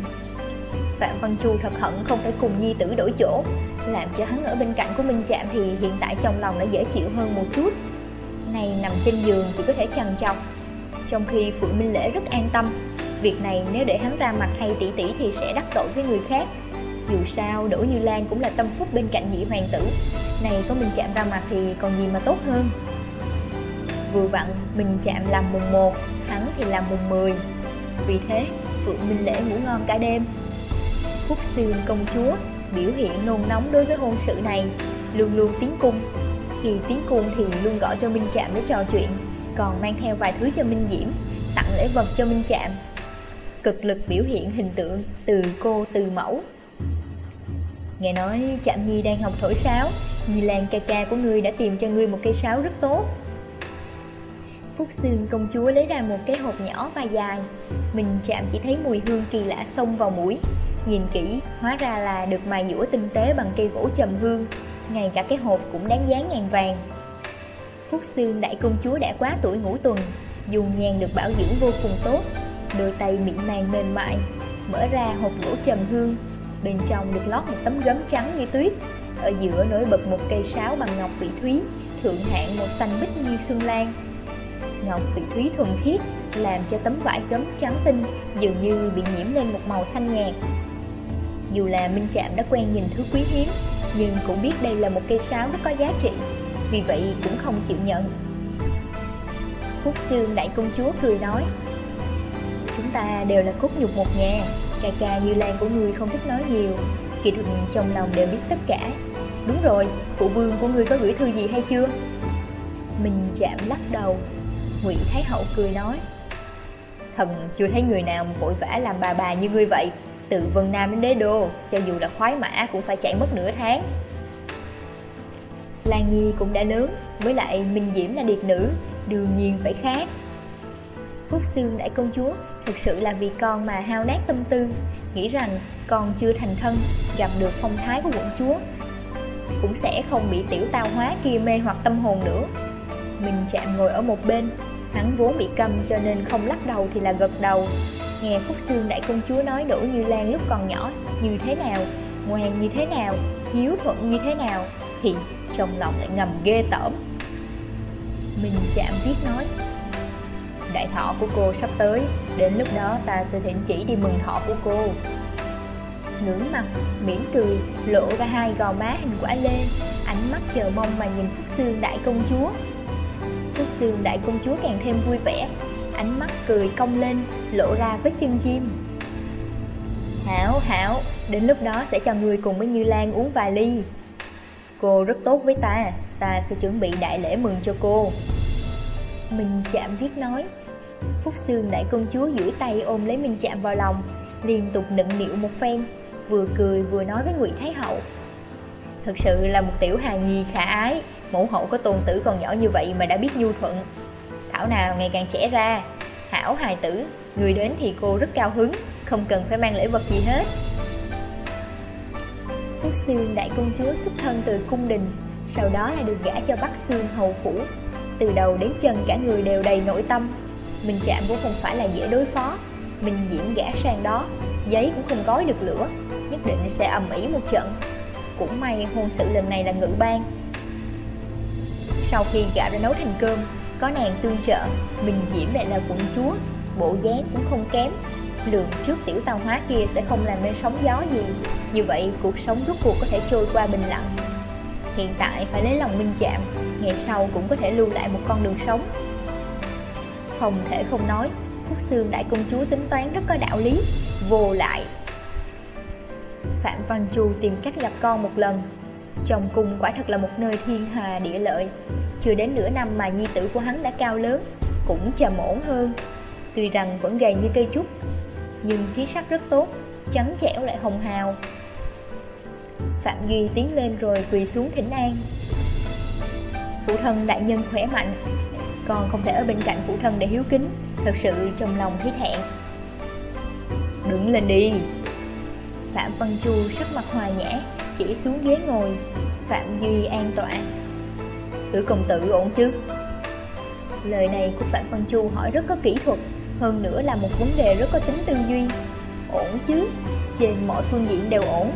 Phạm Văn Chu thật hận không thể cùng Nhi Tử đổi chỗ. Làm cho hắn ở bên cạnh của Minh Trạm thì hiện tại trong lòng đã dễ chịu hơn một chút. Này nằm trên giường chỉ có thể trằn trọc. Trong khi Phượng Minh Lễ rất an tâm, Việc này nếu để hắn ra mặt hay tỷ tỷ thì sẽ đắc tội với người khác. Dù sao, Đỗ Như Lan cũng là tâm phúc bên cạnh nhị hoàng tử. Này có Minh Trạm ra mặt thì còn gì mà tốt hơn? Vừa vặn Minh chạm làm mùng một thì là mùng 10 Vì thế Phượng Minh Lễ ngủ ngon cả đêm. Phúc sương công chúa biểu hiện nôn nóng đối với hôn sự này, Luôn luôn tiến cung. Khi tiến cung thì luôn gọi cho Minh Trạm để trò chuyện, Còn mang theo vài thứ cho Minh Diễm, Tặng lễ vật cho Minh Trạm. Cực lực biểu hiện hình tượng từ cô từ mẫu. Nghe nói Trạm Nhi đang học thổi sáo, Nhi Lan ca ca của ngươi đã tìm cho ngươi một cây sáo rất tốt. Phúc Sương công chúa lấy ra một cái hộp nhỏ và dài. Mình chạm chỉ thấy mùi hương kỳ lạ xông vào mũi. Nhìn kỹ, hóa ra là được mài dũa tinh tế bằng cây gỗ trầm hương. Ngay cả cái hộp cũng đáng giá ngàn vàng. Phúc Sương đại công chúa đã quá tuổi ngũ tuần Dùng nhàn được bảo dưỡng vô cùng tốt Đôi tay mịn màng mềm mại Mở ra hộp gỗ trầm hương. Bên trong được lót một tấm gấm trắng như tuyết. Ở giữa nổi bật một cây sáo bằng ngọc phỉ thúy Thượng hạng một xanh bích như xuân lan ngọc vị thúy thuần khiết, làm cho tấm vải gấm trắng tinh dường như bị nhiễm lên một màu xanh nhạt. Dù là minh trạm đã quen nhìn thứ quý hiếm, nhưng cũng biết đây là một cây sáo rất có giá trị, vì vậy cũng không chịu nhận. Phúc xương đại công chúa cười nói, chúng ta đều là cốt nhục một nhà, ca ca như lan của người không thích nói nhiều kỳ thực trong lòng đều biết tất cả. Đúng rồi, phụ vương của người có gửi thư gì hay chưa? Mình chạm lắc đầu Ngụy Thái Hậu cười nói. Thần chưa thấy người nào vội vã làm bà bà như ngươi vậy. Từ Vân Nam đến Đế Đô, Cho dù là khoái mã cũng phải chạy mất nửa tháng. Lan Nhi cũng đã lớn, Với lại Minh Diễm là điệt nữ, Đương nhiên phải khác. Phúc Sương đại công chúa, Thực sự là vì con mà hao nát tâm tư, Nghĩ rằng con chưa thành thân, Gặp được phong thái của quận chúa, Cũng sẽ không bị tiểu tao hóa kia mê hoặc tâm hồn nữa. Mình chạm ngồi ở một bên Hắn vốn bị câm cho nên không lắc đầu thì là gật đầu. Nghe Phúc Xương đại công chúa nói Đỗ Như Lan lúc còn nhỏ như thế nào? Ngoan như thế nào? Hiếu thuận như thế nào? Thì trong lòng lại ngầm ghê tởm. Mình chạm viết nói Đại thọ của cô sắp tới Đến lúc đó ta sẽ thỉnh chỉ đi mừng thọ của cô. Ngưỡng mặt, mỉm cười Lộ ra hai gò má hình quả lê Ánh mắt chờ mong mà nhìn Phúc Xương đại công chúa. Phước Sương đại công chúa càng thêm vui vẻ. Ánh mắt cười cong lên, Lộ ra với chân chim. Hảo hảo, Đến lúc đó sẽ cho người cùng với Như Lan uống vài ly. Cô rất tốt với ta Ta sẽ chuẩn bị đại lễ mừng cho cô. Minh chạm viết nói. Phúc Sương đại công chúa duỗi tay ôm lấy Minh chạm vào lòng, Liên tục nựng nịu một phen, Vừa cười vừa nói với Ngụy Thái Hậu. Thực sự là một tiểu hài nhi khả ái. Mẫu hậu có tôn tử còn nhỏ như vậy mà đã biết nhu thuận. Thảo nào ngày càng trẻ ra, Hảo hài tử, Người đến thì cô rất cao hứng, Không cần phải mang lễ vật gì hết. Phúc Xương đại công chúa xuất thân từ cung đình, Sau đó là được gả cho Bắc Xương hầu phủ. Từ đầu đến chân cả người đều đầy nội tâm. Mình chạm cũng không phải là dễ đối phó. Mình diễn gã sang đó, Giấy cũng không gói được lửa, Nhất định sẽ ầm ĩ một trận. Cũng may hôn sự lần này là ngự ban sau khi gạo đã nấu thành cơm, có nàng tương trợ, mình Diễm lại là quận chúa, bộ dáng cũng không kém. Lượng trước tiểu tàu hóa kia sẽ không làm nên sóng gió gì, như vậy cuộc sống rốt cuộc có thể trôi qua bình lặng. Hiện tại phải lấy lòng minh chạm, ngày sau cũng có thể lưu lại một con đường sống. Không thể không nói, Phúc Sương đại công chúa tính toán rất có đạo lý, vô lại. Phạm Văn Chu tìm cách gặp con một lần, trong cung quả thật là một nơi thiên hà địa lợi. Chưa đến nửa năm mà nhi tử của hắn đã cao lớn, Cũng trầm ổn hơn. Tuy rằng vẫn gầy như cây trúc, Nhưng khí sắc rất tốt, Trắng trẻo lại hồng hào. Phạm Duy tiến lên rồi quỳ xuống thỉnh an. Phụ thân đại nhân khỏe mạnh, Con không thể ở bên cạnh phụ thân để hiếu kính, Thật sự trong lòng thấy thẹn Đứng lên đi. Phạm Văn Chu sắc mặt hòa nhã. Chỉ xuống ghế ngồi Phạm Duy an tọa Tử công tử ổn chứ? Lời này của Phạm Văn Chu hỏi rất có kỹ thuật Hơn nữa là một vấn đề rất có tính tư duy. Ổn chứ? Trên mọi phương diện đều ổn.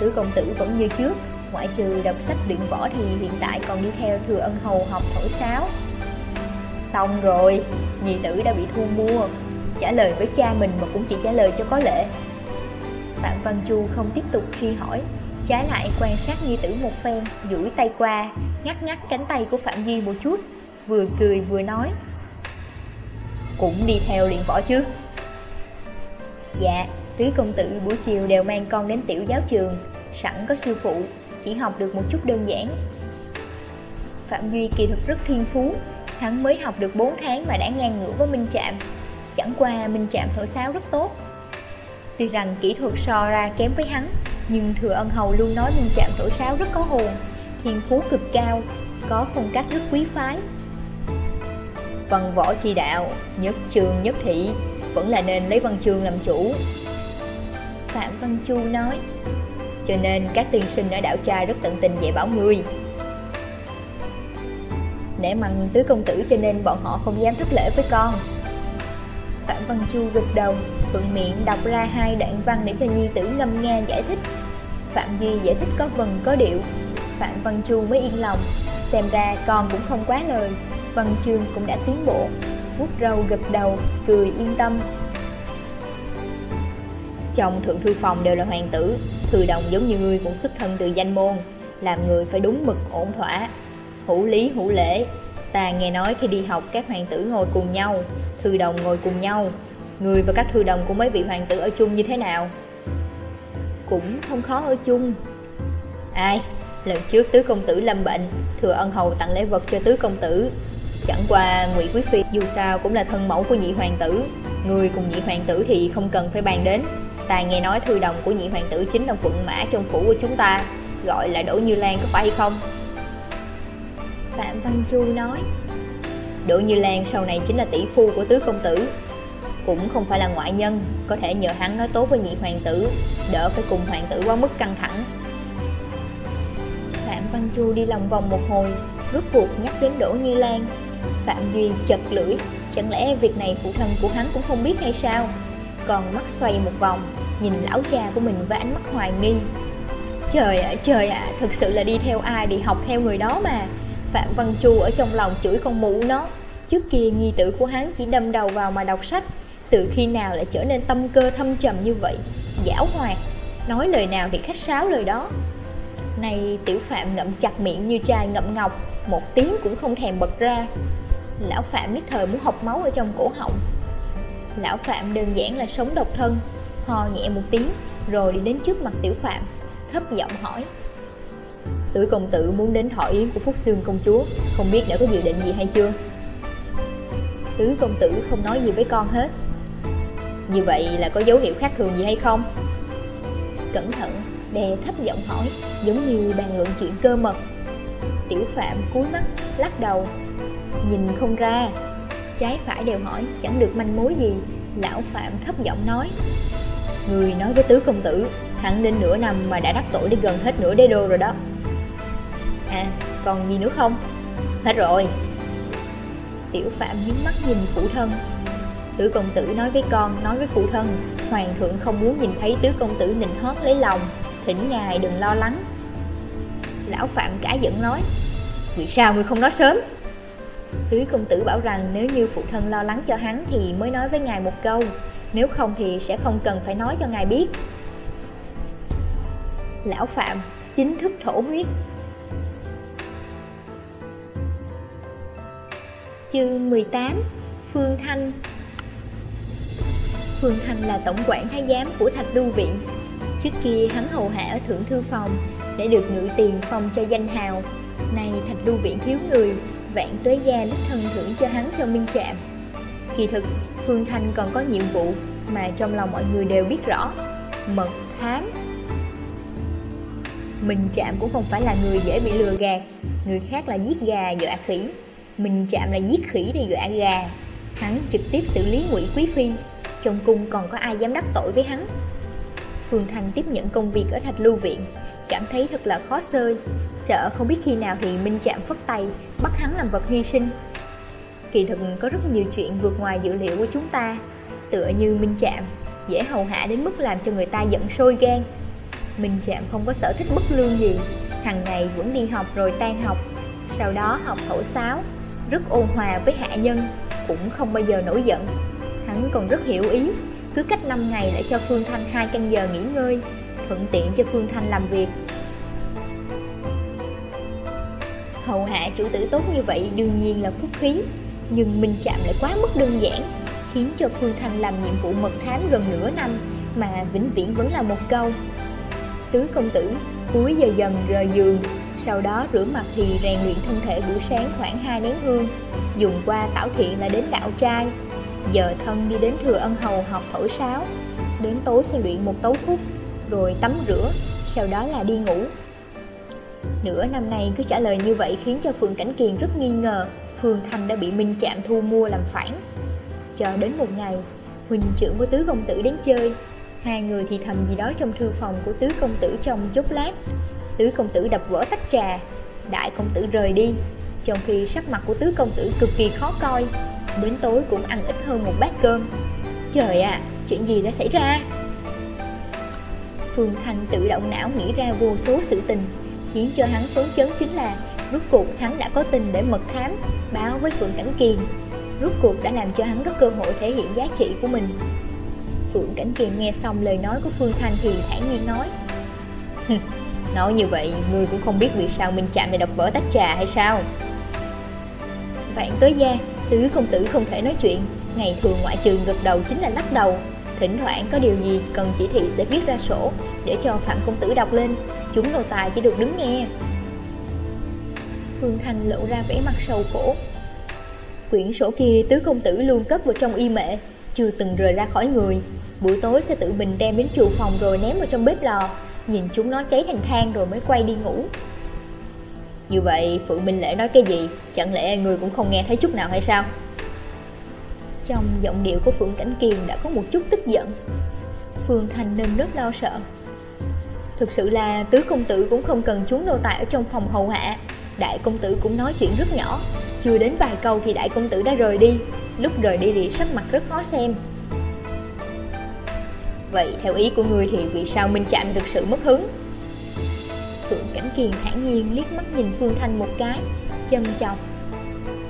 Tứ công tử vẫn như trước Ngoại trừ đọc sách luyện võ thì hiện tại còn đi theo thừa ân hầu học thổi sáo. Xong rồi, nhị tử đã bị thu mua. Trả lời với cha mình mà cũng chỉ trả lời cho có lệ. Phạm Văn Chu không tiếp tục truy hỏi Trái lại quan sát nhi tử một phen duỗi tay qua Ngắt ngắt cánh tay của Phạm Duy một chút Vừa cười vừa nói Cũng đi theo luyện võ chứ? Dạ, tứ công tử buổi chiều đều mang con đến tiểu giáo trường Sẵn có sư phụ, chỉ học được một chút đơn giản. Phạm Duy kỳ thực rất thiên phú Hắn mới học được 4 tháng mà đã ngang ngửa với Minh Trạm Chẳng qua Minh Trạm thổi sáo rất tốt. Tuy rằng kỹ thuật so ra kém với hắn, Nhưng Thừa Ân Hầu luôn nói Minh Trạm tổ sáo rất có hồn, Thiên phú cực cao, Có phong cách rất quý phái. Văn võ chi đạo, Nhất trường nhất thị, Vẫn là nên lấy văn trường làm chủ. Phạm Văn Chu nói, Cho nên các tiên sinh ở đảo trai rất tận tình dạy bảo người. Để mặn tứ công tử cho nên bọn họ không dám thất lễ với con. Phạm Văn Chu gật đầu. Thuận miệng đọc ra hai đoạn văn để cho nhi tử ngâm nga giải thích. Phạm Duy giải thích có vần có điệu. Phạm Văn Chu mới yên lòng. Xem ra con cũng không quá lời. Văn chương cũng đã tiến bộ. Vuốt râu gật đầu, cười yên tâm. Trong thượng thư phòng đều là hoàng tử. Từ đồng giống như ngươi cũng xuất thân từ danh môn Làm người phải đúng mực ổn thỏa. Hữu lý hữu lễ. Ta nghe nói khi đi học các hoàng tử ngồi cùng nhau Thư đồng ngồi cùng nhau. Người và các thư đồng của mấy vị hoàng tử ở chung như thế nào? Cũng không khó ở chung. Ai? Lần trước tứ công tử lâm bệnh Thừa ân hầu tặng lễ vật cho tứ công tử. Chẳng qua ngụy Quý Phi dù sao cũng là thân mẫu của nhị hoàng tử. Người cùng nhị hoàng tử thì không cần phải bàn đến. Ta nghe nói thư đồng của nhị hoàng tử chính là quận mã trong phủ của chúng ta. Gọi là Đỗ Như Lan có phải hay không? Phạm Văn Chu nói. Đỗ Như Lan sau này chính là tỷ phu của tứ công tử cũng không phải là ngoại nhân Có thể nhờ hắn nói tốt với nhị hoàng tử Đỡ phải cùng hoàng tử quá mức căng thẳng. Phạm Văn Chu đi lòng vòng một hồi Rút cuộc nhắc đến Đỗ Như Lan. Phạm Duy chật lưỡi Chẳng lẽ việc này phụ thân của hắn cũng không biết hay sao? Còn mắt xoay một vòng Nhìn lão cha của mình với ánh mắt hoài nghi. Trời ạ, trời ạ, thực sự là đi theo ai thì học theo người đó mà. Phạm Văn Chu ở trong lòng chửi con mụ nó. Trước kia nhi tử của hắn chỉ đâm đầu vào mà đọc sách từ khi nào lại trở nên tâm cơ thâm trầm như vậy? Giảo hoạt Nói lời nào thì khách sáo lời đó? Nay tiểu phạm ngậm chặt miệng như trai ngậm ngọc, Một tiếng cũng không thèm bật ra. Lão Phạm nhất thời muốn học máu ở trong cổ họng. Lão Phạm đơn giản là sống độc thân, Ho nhẹ một tiếng, Rồi đi đến trước mặt tiểu Phạm, Thấp giọng hỏi. Tử công tử muốn đến hỏi yến của Phúc Sương công chúa, Không biết đã có dự định gì hay chưa? Tứ công tử không nói gì với con hết. Như vậy là có dấu hiệu khác thường gì hay không? Cẩn thận Đè thấp giọng hỏi, Giống như bàn luận chuyện cơ mật Tiểu Phạm cúi mắt, Lắc đầu. Nhìn không ra. Trái phải đều hỏi, Chẳng được manh mối gì. Lão Phạm thấp giọng nói. Người nói với tứ công tử, Hẳn đến nửa năm mà đã đắc tội đến gần hết nửa đế đô rồi đó. À còn gì nữa không? Hết rồi. Tiểu Phạm nhíu mắt nhìn phụ thân. Tứ công tử nói với con, Nói với phụ thân, Hoàng thượng không muốn nhìn thấy tứ công tử nịnh hót lấy lòng, Thỉnh ngài đừng lo lắng. Lão Phạm cả giận nói, Vì sao ngươi không nói sớm? Tứ công tử bảo rằng nếu như phụ thân lo lắng cho hắn thì mới nói với ngài một câu, Nếu không thì sẽ không cần phải nói cho ngài biết. Lão Phạm chính thức thổ huyết. Chương 18 Phương Thanh Phương Thanh là tổng quản thái giám của Thạch Đu Viện. Trước kia, hắn hầu hạ ở Thượng Thư Phòng để được ngự tiền phong cho danh hào. Nay, thạch Đu viện thiếu người, Vạn tuế gia đích thân thưởng cho hắn cho minh trạm. Kỳ thực, Phương Thanh còn có nhiệm vụ Mà trong lòng mọi người đều biết rõ, Mật thám. Minh Trạm cũng không phải là người dễ bị lừa gạt, Người khác là giết gà dọa khỉ. Minh Trạm là giết khỉ để dọa gà. Hắn trực tiếp xử lý ngụy Quý Phi. Trong cung còn có ai dám đắc tội với hắn? Phương Thanh tiếp nhận công việc ở Thạch Lưu Viện, Cảm thấy thật là khó xơi. Sợ không biết khi nào thì Minh Trạm phất tay, Bắt hắn làm vật hy sinh. Kỳ thực có rất nhiều chuyện vượt ngoài dự liệu của chúng ta, Tựa như Minh Trạm Dễ hầu hạ đến mức làm cho người ta giận sôi gan. Minh Trạm không có sở thích bất lương gì hàng ngày vẫn đi học rồi tan học, Sau đó học thổi sáo, Rất ôn hòa với hạ nhân, Cũng không bao giờ nổi giận. Hắn còn rất hiểu ý. Cứ cách 5 ngày lại cho Phương Thanh hai canh giờ nghỉ ngơi, Thuận tiện cho Phương Thanh làm việc. Hầu hạ chủ tử tốt như vậy đương nhiên là phúc khí, Nhưng Minh Trạm lại quá mức đơn giản, Khiến cho Phương Thanh làm nhiệm vụ mật thám gần nửa năm Mà vĩnh viễn vẫn là một câu. Tứ công tử, cuối giờ dần rời giường, Sau đó rửa mặt thì rèn luyện thân thể buổi sáng khoảng hai nén hương, Dùng qua tảo thiện là đến đạo trai. Giờ thân đi đến thừa ân hầu học thổi sáo. Đến tối sẽ luyện một tấu khúc, Rồi tắm rửa, Sau đó là đi ngủ. Nửa năm nay cứ trả lời như vậy khiến cho Phượng Cảnh Kiền rất nghi ngờ. Phương Thanh đã bị Minh chạm thu mua làm phản. Cho đến một ngày, Huỳnh trưởng của Tứ Công Tử đến chơi. Hai người thì thầm gì đó trong thư phòng của Tứ Công Tử trong chốc lát. Tứ Công Tử đập vỡ tách trà. Đại Công Tử rời đi. Trong khi sắc mặt của Tứ Công Tử cực kỳ khó coi. Đến tối cũng ăn ít hơn một bát cơm. Trời ạ, à, chuyện gì đã xảy ra? Phương Thanh tự động não nghĩ ra vô số sự tình Khiến cho hắn phấn chấn chính là Rốt cuộc hắn đã có tình để mật thám Báo với Phượng Cảnh Kiền. Rốt cuộc đã làm cho hắn có cơ hội thể hiện giá trị của mình. Phượng Cảnh Kiền nghe xong lời nói của Phương Thanh thì thản nhiên nói Nói như vậy, ngươi cũng không biết vì sao Minh Chạm lại đập vỡ tách trà hay sao? Vạn tới gia, tứ công tử không thể nói chuyện. Ngày thường ngoại trừ gật đầu chính là lắc đầu. Thỉnh thoảng có điều gì cần chỉ thị sẽ viết ra sổ Để cho Phạm công tử đọc lên. Chúng nô tài chỉ được đứng nghe. Phương Thanh lộ ra vẻ mặt sầu khổ. Quyển sổ kia tứ công tử luôn cất vào trong y mệ, Chưa từng rời ra khỏi người. Buổi tối sẽ tự mình đem đến trụ phòng rồi ném vào trong bếp lò. Nhìn chúng nó cháy thành than rồi mới quay đi ngủ. Như vậy, Phượng Minh Lễ nói cái gì? Chẳng lẽ người cũng không nghe thấy chút nào hay sao? Trong giọng điệu của Phượng Cảnh Kiền đã có một chút tức giận. Phương Thành nên rất lo sợ. Thực sự là tứ công tử cũng không cần chúng nô tài ở trong phòng hầu hạ. Đại công tử cũng nói chuyện rất nhỏ. Chưa đến vài câu thì đại công tử đã rời đi. Lúc rời đi thì sắc mặt rất khó xem. Vậy theo ý của người thì vì sao Minh Trạm thực sự mất hứng? Phượng Cảnh Kiền thản nhiên liếc mắt nhìn Phương Thanh một cái Châm chọc.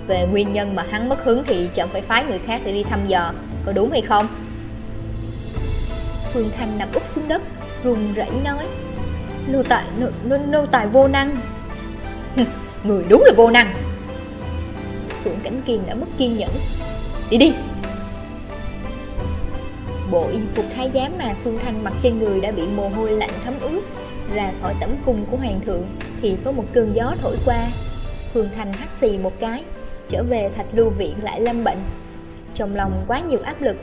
Về nguyên nhân mà hắn mất hứng thì chẳng phải phái người khác để đi thăm dò Có đúng hay không? Phương Thanh nằm úp xuống đất Run rẩy nói Nô tài, nô, nô, nô tài vô năng. Người đúng là vô năng. Phượng Cảnh Kiền đã mất kiên nhẫn. Đi đi. Bộ y phục thái giám mà Phương Thanh mặc trên người đã bị mồ hôi lạnh thấm ướt. Ra khỏi tẩm cung của hoàng thượng Thì có một cơn gió thổi qua. Phương Thanh hắt xì một cái Trở về thạch lưu viện lại lâm bệnh. Trong lòng quá nhiều áp lực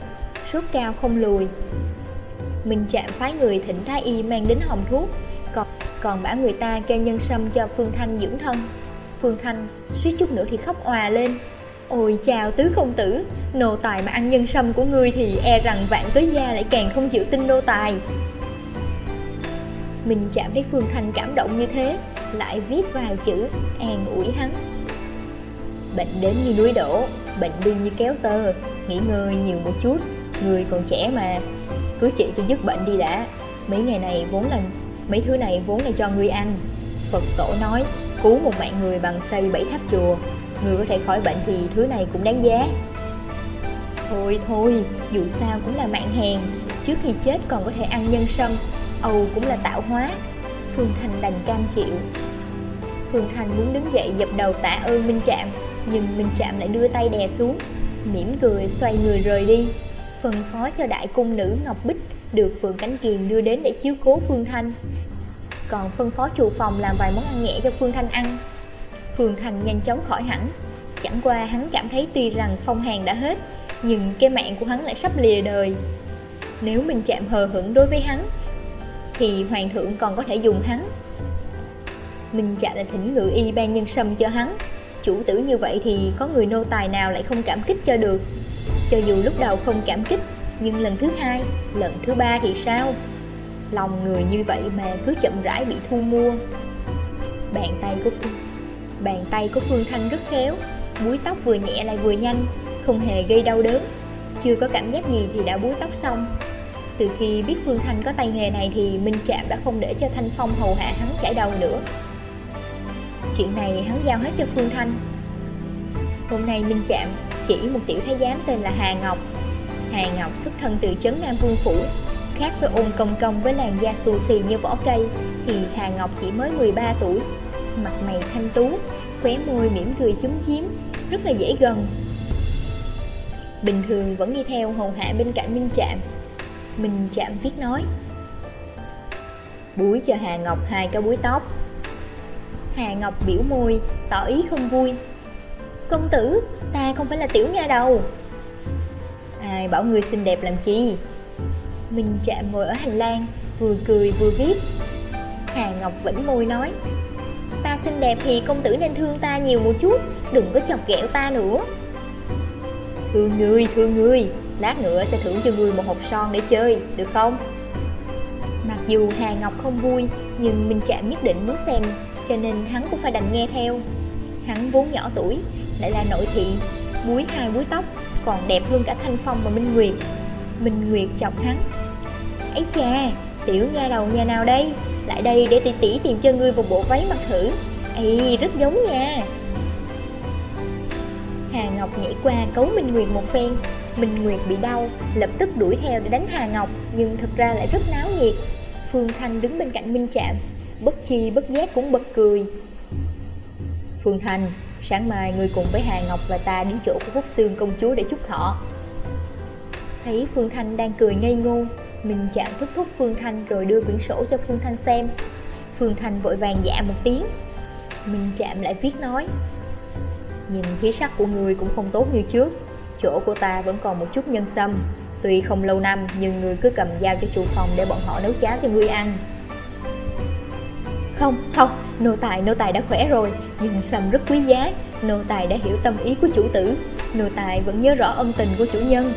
Sốt cao không lùi. Minh chạm phái người thỉnh thái y mang đến hồng thuốc Còn, còn bảo người ta kê nhân sâm cho Phương Thanh dưỡng thân. Phương Thanh suýt chút nữa thì khóc òa lên. Ôi chào tứ công tử Nô tài mà ăn nhân sâm của ngươi Thì e rằng vạn tới gia lại càng không chịu tin nô tài. Mình chạm thấy Phương Thanh cảm động như thế Lại viết vài chữ an ủi hắn. Bệnh đến như núi đổ Bệnh đi như kéo tơ Nghỉ ngơi nhiều một chút Người còn trẻ mà. Cứ trị cho dứt bệnh đi đã. Mấy ngày này vốn là Mấy thứ này vốn là cho ngươi ăn. Phật tổ nói Cứu một mạng người bằng xây bảy tháp chùa. Người có thể khỏi bệnh thì thứ này cũng đáng giá. Thôi thôi, dù sao cũng là mạng hèn. Trước khi chết còn có thể ăn nhân sâm. Âu cũng là tạo hóa. Phương Thành đành cam chịu. Phương Thành muốn đứng dậy dập đầu tạ ơn Minh Trạm, Nhưng Minh Trạm lại đưa tay đè xuống, mỉm cười xoay người rời đi. Phân phó cho đại cung nữ Ngọc Bích Được Phượng Cánh Kiền đưa đến để chiếu cố Phương Thanh Còn phân phó chủ phòng làm vài món ăn nhẹ cho Phương Thanh ăn. Phương Thanh nhanh chóng khỏi hẳn. Chẳng qua hắn cảm thấy tuy rằng phong hàng đã hết, Nhưng cái mạng của hắn lại sắp lìa đời. Nếu mình chạm hờ hững đối với hắn thì hoàng thượng còn có thể dùng hắn. Minh chạm lại thỉnh ngự y ban nhân sâm cho hắn. Chủ tử như vậy thì có người nô tài nào lại không cảm kích cho được? Cho dù lúc đầu không cảm kích Nhưng lần thứ hai, lần thứ ba thì sao? Lòng người như vậy mà cứ chậm rãi bị thu mua. Bàn tay của Phương Bàn tay của Phương Thanh rất khéo Búi tóc vừa nhẹ lại vừa nhanh Không hề gây đau đớn. Chưa có cảm giác gì thì đã búi tóc xong. Từ khi biết Phương Thanh có tay nghề này Thì Minh Trạm đã không để cho Thanh Phong hầu hạ hắn chảy đầu nữa. Chuyện này hắn giao hết cho Phương Thanh. Hôm nay Minh Trạm chỉ một tiểu thái giám tên là Hà Ngọc. Hà Ngọc xuất thân từ Trấn Nam Vương Phủ Khác với ôn công công với làn da xù xì như vỏ cây Thì Hà Ngọc chỉ mới 13 tuổi. Mặt mày thanh tú Khóe môi mỉm cười chúm chiếm, Rất là dễ gần. Bình thường vẫn đi theo hầu hạ bên cạnh Minh Trạm mình chạm viết nói. Búi cho Hà Ngọc hai cái búi tóc. Hà Ngọc biểu môi Tỏ ý không vui. Công tử Ta không phải là tiểu nha đầu. Ai bảo người xinh đẹp làm chi? Mình chạm ngồi ở hành lang Vừa cười vừa viết. Hà Ngọc vẫn môi nói Ta xinh đẹp thì công tử nên thương ta nhiều một chút Đừng có chọc ghẹo ta nữa. Thương người, thương người Lát nữa sẽ thưởng cho người một hộp son để chơi, được không? Mặc dù Hà Ngọc không vui Nhưng Minh Trạm nhất định muốn xem Cho nên hắn cũng phải đành nghe theo. Hắn vốn nhỏ tuổi Lại là nội thị Búi hai búi tóc Còn đẹp hơn cả Thanh Phong và Minh Nguyệt. Minh Nguyệt chọc hắn. Ấy cha tiểu nha đầu nhà nào đây? Lại đây để tỷ tỷ tìm cho ngươi một bộ váy mặc thử. Ấy rất giống nha. Hà Ngọc nhảy qua cấu Minh Nguyệt một phen. Minh Nguyệt bị đau, Lập tức đuổi theo để đánh Hà Ngọc, Nhưng thật ra lại rất náo nhiệt. Phương Thanh đứng bên cạnh Minh Trạm, Bất chi bất giác cũng bật cười. Phương Thanh, Sáng mai ngươi cùng với Hà Ngọc và ta đến chỗ của Phúc Sương công chúa để chúc thọ. Thấy Phương Thanh đang cười ngây ngô, Minh chạm thúc thúc Phương Thanh rồi đưa quyển sổ cho Phương Thanh xem. Phương Thanh vội vàng dạ một tiếng. Minh chạm lại viết nói, Nhìn khí sắc của người cũng không tốt như trước. Chỗ của ta vẫn còn một chút nhân sâm. Tuy không lâu năm nhưng người cứ cầm dao cho chủ phòng để bọn họ nấu cháo cho ngươi ăn. Không, không, nô tài, nô tài đã khỏe rồi Nhưng sâm rất quý giá. Nô tài đã hiểu tâm ý của chủ tử. Nô tài vẫn nhớ rõ ân tình của chủ nhân.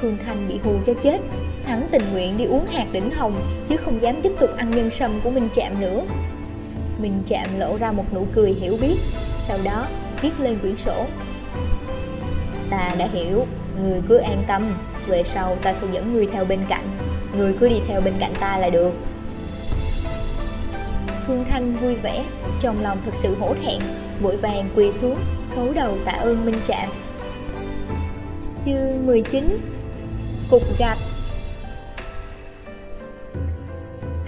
Phương Thanh bị hù cho chết. Hắn tình nguyện đi uống hạt đỉnh hồng Chứ không dám tiếp tục ăn nhân sâm của Minh Trạm nữa. Minh Trạm lộ ra một nụ cười hiểu biết Sau đó viết lên quyển sổ. Ta đã hiểu. Người cứ an tâm, Về sau ta sẽ dẫn người theo bên cạnh. Người cứ đi theo bên cạnh ta là được. Phương Thanh vui vẻ, Trong lòng thật sự hổ thẹn, Vội vàng quỳ xuống Khấu đầu tạ ơn Minh Trạm. Chương 19 Cục gạch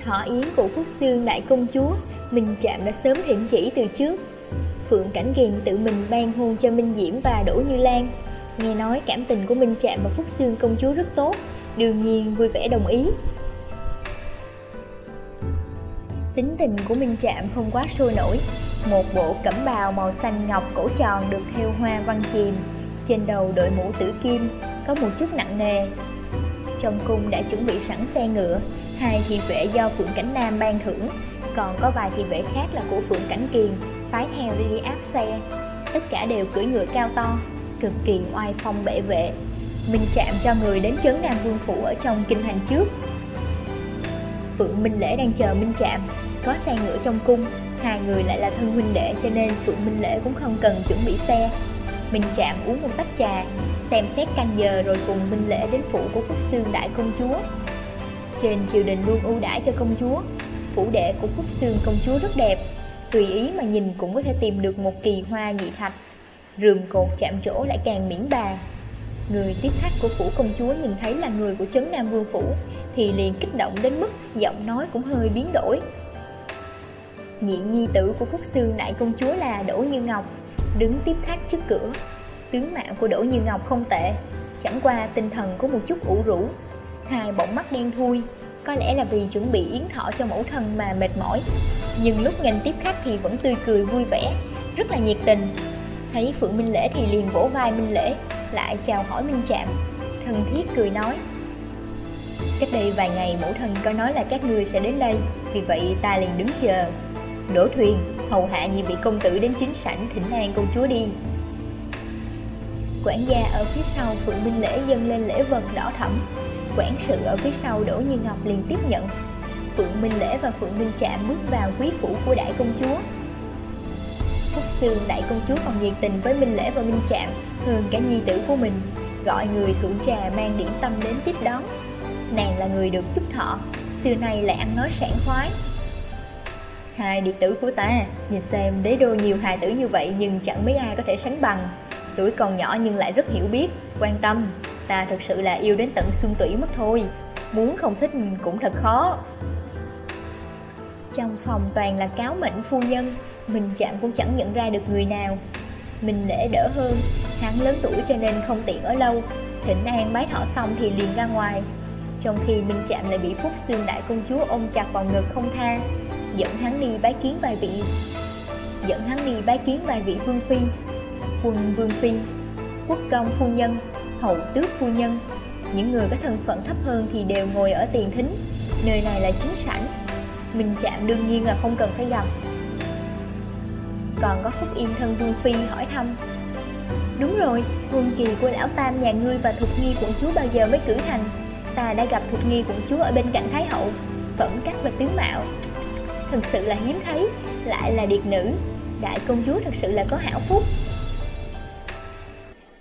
Thọ yến của Phúc Sương Đại Công Chúa, Minh Trạm đã sớm thỉnh chỉ từ trước. Phượng Cảnh Kiền tự mình ban hôn cho Minh Diễm và Đỗ Như Lan. Nghe nói cảm tình của Minh Trạm và Phúc Sương Công Chúa rất tốt. Đương nhiên vui vẻ đồng ý. Tính tình của Minh Trạm không quá sôi nổi. Một bộ cẩm bào màu xanh ngọc cổ tròn được theo hoa văn chìm. Trên đầu đội mũ tử kim Có một chút nặng nề. Trong cung đã chuẩn bị sẵn xe ngựa. Hai thị vệ do Phượng Cảnh Nam ban thưởng, còn có vài thị vệ khác là của Phượng Cảnh Kiền, phái theo đi áp xe. Tất cả đều cưỡi ngựa cao to, cực kỳ oai phong bệ vệ. Minh chạm cho người đến trấn Nam Vương Phủ ở trong kinh thành trước. Phượng Minh Lễ đang chờ Minh chạm, có xe ngựa trong cung, hai người lại là thân huynh đệ cho nên Phượng Minh Lễ cũng không cần chuẩn bị xe. Minh chạm uống một tách trà, xem xét canh giờ rồi cùng Minh Lễ đến phủ của Phúc Sương Đại Công Chúa. Trên triều đình luôn ưu đãi cho công chúa Phủ đệ của Phúc Sương công chúa rất đẹp Tùy ý mà nhìn cũng có thể tìm được một kỳ hoa nhị thạch Rườm cột chạm chỗ lại càng miễn bà Người tiếp khách của phủ công chúa nhìn thấy là người của chấn Nam Vương Phủ Thì liền kích động đến mức giọng nói cũng hơi biến đổi. Nhị nhi tử của Phúc Sương đại công chúa là Đỗ Như Ngọc Đứng tiếp khách trước cửa. Tướng mạo của Đỗ Như Ngọc không tệ Chẳng qua tinh thần có một chút ủ rũ. Hai bọng mắt đen thui, Có lẽ là vì chuẩn bị yến thọ cho mẫu thân mà mệt mỏi. Nhưng lúc nghênh tiếp khách thì vẫn tươi cười vui vẻ Rất là nhiệt tình. Thấy Phượng Minh Lễ thì liền vỗ vai Minh Lễ Lại chào hỏi Minh Trạm. Thân thiết cười nói Cách đây vài ngày mẫu thần có nói là các ngươi sẽ đến đây Vì vậy ta liền đứng chờ. Đổ thuyền, hầu hạ nhị vị công tử đến chính sảnh thỉnh an công chúa đi. Quản gia ở phía sau Phượng Minh Lễ dâng lên lễ vật đỏ thẫm. Quản sự ở phía sau Đỗ Như Ngọc liền tiếp nhận. Phượng Minh Lễ và Phượng Minh Trạm bước vào quý phủ của đại công chúa. Phúc Sương đại công chúa còn nhiệt tình với Minh Lễ và Minh Trạm hơn cả nhi tử của mình, Gọi người thượng trà mang điểm tâm đến tiếp đón. Nàng là người được chúc thọ, Xưa nay lại ăn nói sảng khoái. Hai đệ tử của ta, Nhìn xem đế đô nhiều hài tử như vậy Nhưng chẳng mấy ai có thể sánh bằng. Tuổi còn nhỏ nhưng lại rất hiểu biết, Quan tâm. Ta thật sự là yêu đến tận xương tủy mất thôi, Muốn không thích cũng thật khó. Trong phòng toàn là cáo mệnh phu nhân mình chạm cũng chẳng nhận ra được người nào. Mình lễ đỡ hơn. Hắn lớn tuổi cho nên không tiện ở lâu. Thỉnh an bái thọ xong thì liền ra ngoài. Trong khi Minh Trạm lại bị Phúc Xương Đại Công Chúa ôm chặt vào ngực không tha, Dẫn hắn đi bái kiến vài vị. Dẫn hắn đi bái kiến vài vị vương phi. Quân vương phi, Quốc công phu nhân Hậu tước phu nhân, Những người có thân phận thấp hơn thì đều ngồi ở tiền thính. Nơi này là chính sảnh. Minh Trạm đương nhiên là không cần phải gặp. Còn có Phúc Yên thân vương phi hỏi thăm. Đúng rồi, hôn kỳ của lão tam nhà ngươi và Thục Nghi quận chúa bao giờ mới cử hành? Ta đã gặp Thục Nghi quận chúa ở bên cạnh Thái hậu Phẩm cách và tướng mạo. Thật sự là hiếm thấy Lại là điệt nữ. Đại công chúa thật sự là có hảo phúc.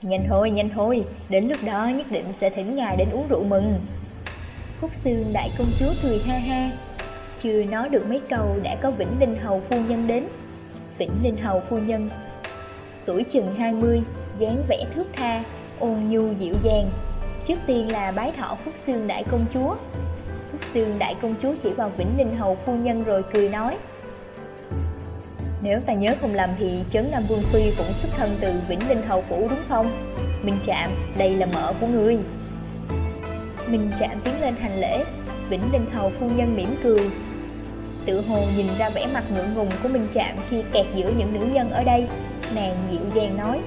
Nhanh thôi, nhanh thôi Đến lúc đó nhất định sẽ thỉnh ngài đến uống rượu mừng. Phúc xương đại công chúa cười ha ha. Chưa nói được mấy câu đã có Vĩnh Linh Hầu phu nhân đến. Vĩnh Linh Hầu phu nhân Tuổi chừng 20 dáng vẻ thước tha, ôn nhu dịu dàng. Trước tiên là bái thọ Phúc Sương Đại Công Chúa. Phúc Sương Đại Công Chúa chỉ vào Vĩnh Linh Hầu Phu Nhân rồi cười nói Nếu ta nhớ không lầm thì Trấn Nam Vương Phi cũng xuất thân từ Vĩnh Linh Hầu Phủ đúng không? Minh Trạm, đây là mỡ của ngươi Minh Trạm tiến lên hành lễ Vĩnh Linh Hầu Phu Nhân mỉm cười Tự hồ nhìn ra vẻ mặt ngượng ngùng của Minh Trạm khi kẹt giữa những nữ nhân ở đây, Nàng dịu dàng nói.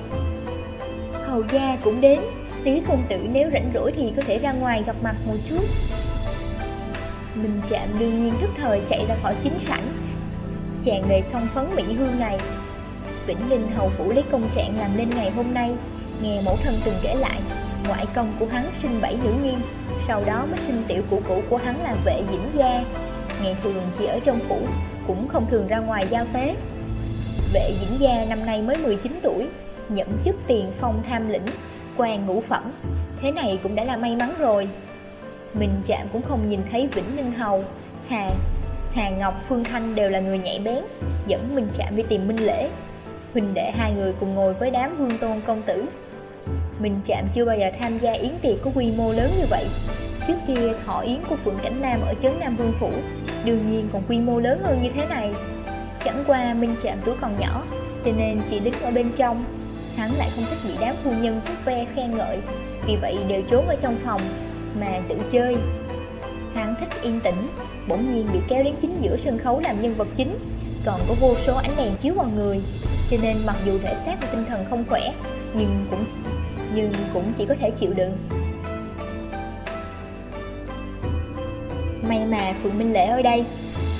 Hầu gia cũng đến, Tí công tử nếu rảnh rỗi thì có thể ra ngoài gặp mặt một chút. Minh Trạm đương nhiên thức thời chạy ra khỏi chính sảnh. Chàng đầy song phấn mỹ hương này. Vĩnh Linh hầu phủ lấy công trạng làm nên ngày hôm nay. Nghe mẫu thân từng kể lại, Ngoại công của hắn sinh bảy nữ nghiên Sau đó mới sinh tiểu cụ cũ của hắn là vệ dĩnh gia. Ngày thường chỉ ở trong phủ Cũng không thường ra ngoài giao tế Vệ dĩnh gia năm nay mới 19 tuổi nhậm chức tiền phong tham lĩnh, quan ngũ phẩm. Thế này cũng đã là may mắn rồi. Mình chạm cũng không nhìn thấy Vĩnh Ninh Hầu, Hà, Hà Ngọc, Phương Thanh đều là người nhạy bén, dẫn mình chạm đi tìm Minh Lễ. Huỳnh đệ hai người cùng ngồi với đám vương tôn công tử. Mình chạm chưa bao giờ tham gia yến tiệc có quy mô lớn như vậy. Trước kia thọ yến của Phượng Cảnh Nam ở chấn Nam Vương Phủ, đương nhiên còn quy mô lớn hơn như thế này. Chẳng qua Minh Trạm tuổi còn nhỏ, cho nên chỉ đứng ở bên trong. Hắn lại không thích bị đám phu nhân phút ve khen ngợi Vì vậy đều trốn ở trong phòng Mà tự chơi. Hắn thích yên tĩnh Bỗng nhiên bị kéo đến chính giữa sân khấu làm nhân vật chính Còn có vô số ánh đèn chiếu vào người Cho nên mặc dù thể xác và tinh thần không khỏe Nhưng cũng nhưng cũng chỉ có thể chịu đựng. May mà Phượng Minh Lễ ở đây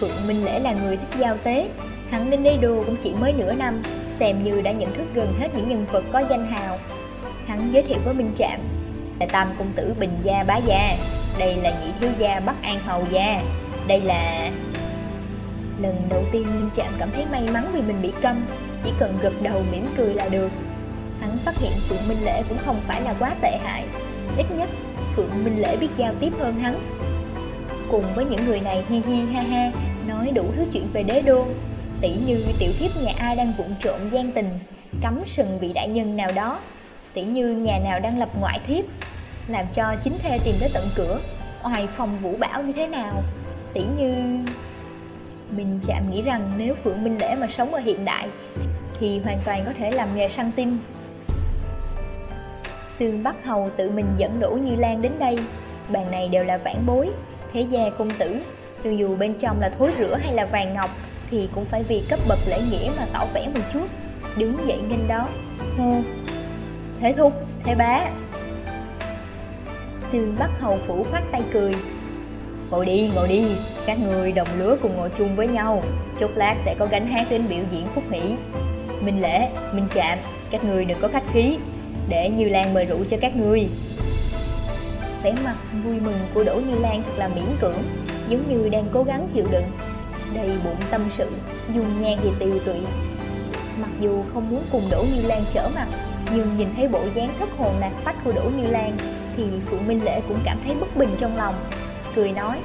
Phượng Minh Lễ là người thích giao tế Hắn đến đây đùa cũng chỉ mới nửa năm xem như đã nhận thức gần hết những nhân vật có danh hào. Hắn giới thiệu với Minh Trạm là Tam Công Tử Bình Gia Bá Gia, đây là Nhị Thiếu Gia Bắc An Hầu Gia, đây là... Lần đầu tiên Minh Trạm cảm thấy may mắn vì mình bị câm, chỉ cần gật đầu mỉm cười là được. Hắn phát hiện Phượng Minh Lễ cũng không phải là quá tệ hại, ít nhất Phượng Minh Lễ biết giao tiếp hơn hắn. Cùng với những người này hi hi ha ha, nói đủ thứ chuyện về đế đô, tỷ như tiểu thiếp nhà ai đang vụng trộm gian tình cắm sừng vị đại nhân nào đó. Tỷ như nhà nào đang lập ngoại thiếp làm cho chính thê tìm tới tận cửa oai phòng vũ bảo như thế nào. Tỷ như mình chạm nghĩ rằng nếu phượng minh lễ mà sống ở hiện đại thì hoàn toàn có thể làm nghề săn tin. Sương Bắc Hầu tự mình dẫn đổ Như Lan đến đây Bàn này đều là vãn bối. Thế gia công tử. Cho dù bên trong là thối rửa hay là vàng ngọc Thì cũng phải vì cấp bậc lễ nghĩa mà tỏ vẻ một chút. Đứng dậy nghênh đó. Thôi Thế thúc, thế bá. Tương Bắc Hầu Phủ khoát tay cười. Ngồi đi, ngồi đi. Các người đồng lứa cùng ngồi chung với nhau. Chốc lát sẽ có gánh hát đến biểu diễn phúc hỷ Minh Lễ, Minh Trạm Các người đừng có khách khí. Để Như Lan mời rượu cho các người vẻ mặt vui mừng của Đỗ Như Lan thật là miễn cưỡng, giống như đang cố gắng chịu đựng. Đầy bụng tâm sự, dùng nhan thì tiều tụy. Mặc dù không muốn cùng Đỗ Như Lan trở mặt, nhưng nhìn thấy bộ dáng thất hồn lạc phách của Đỗ Như Lan thì Phượng Minh Lễ cũng cảm thấy bất bình trong lòng. Cười nói,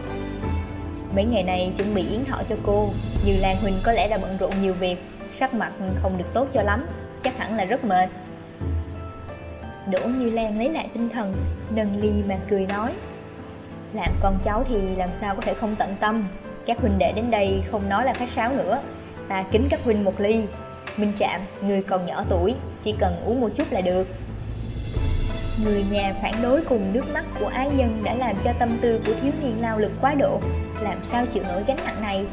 mấy ngày này chuẩn bị yến thọ cho cô, Như Lan Huynh có lẽ là bận rộn nhiều việc, sắc mặt không được tốt cho lắm, chắc hẳn là rất mệt. Đỗ Như Lan lấy lại tinh thần, nâng ly mà cười nói. Làm con cháu thì làm sao có thể không tận tâm? Các huynh đệ đến đây không nói là khách sáo nữa. Ta kính các huynh một ly. Minh Trạm, người còn nhỏ tuổi, chỉ cần uống một chút là được. Người nhà phản đối cùng nước mắt của ái nhân đã làm cho tâm tư của thiếu niên lao lực quá độ. Làm sao chịu nổi gánh nặng này?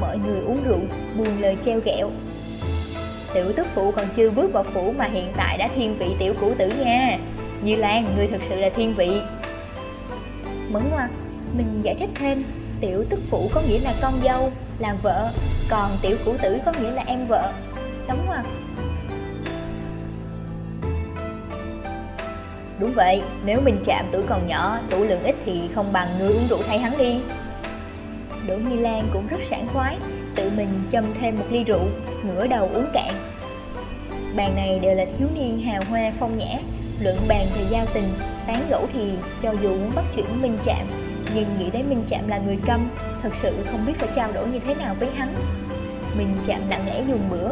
Mọi người uống rượu, buồn lời treo gẹo, Tiểu tức phụ còn chưa bước vào phủ mà hiện tại đã thiên vị tiểu cửu tử nha. Như Lan, người thực sự là thiên vị. Mẫn Hoa, mình giải thích thêm. Tiểu tức phụ có nghĩa là con dâu, là vợ Còn tiểu cửu tử có nghĩa là em vợ. Đúng không? Đúng vậy, nếu mình chạm tuổi còn nhỏ, tuổi lượng ít thì không bằng người uống rượu thay hắn đi. Đỗ Nhi Lan cũng rất sảng khoái. Tự mình châm thêm một ly rượu, ngửa đầu uống cạn. Bàn này đều là thiếu niên hào hoa phong nhã Luận bàn thì giao tình, tán gẫu thì cho dù muốn bắt chuyện Minh Trạm Nhưng nghĩ đến Minh Trạm là người câm Thật sự không biết phải trao đổi như thế nào với hắn. Minh Trạm lặng lẽ dùng bữa.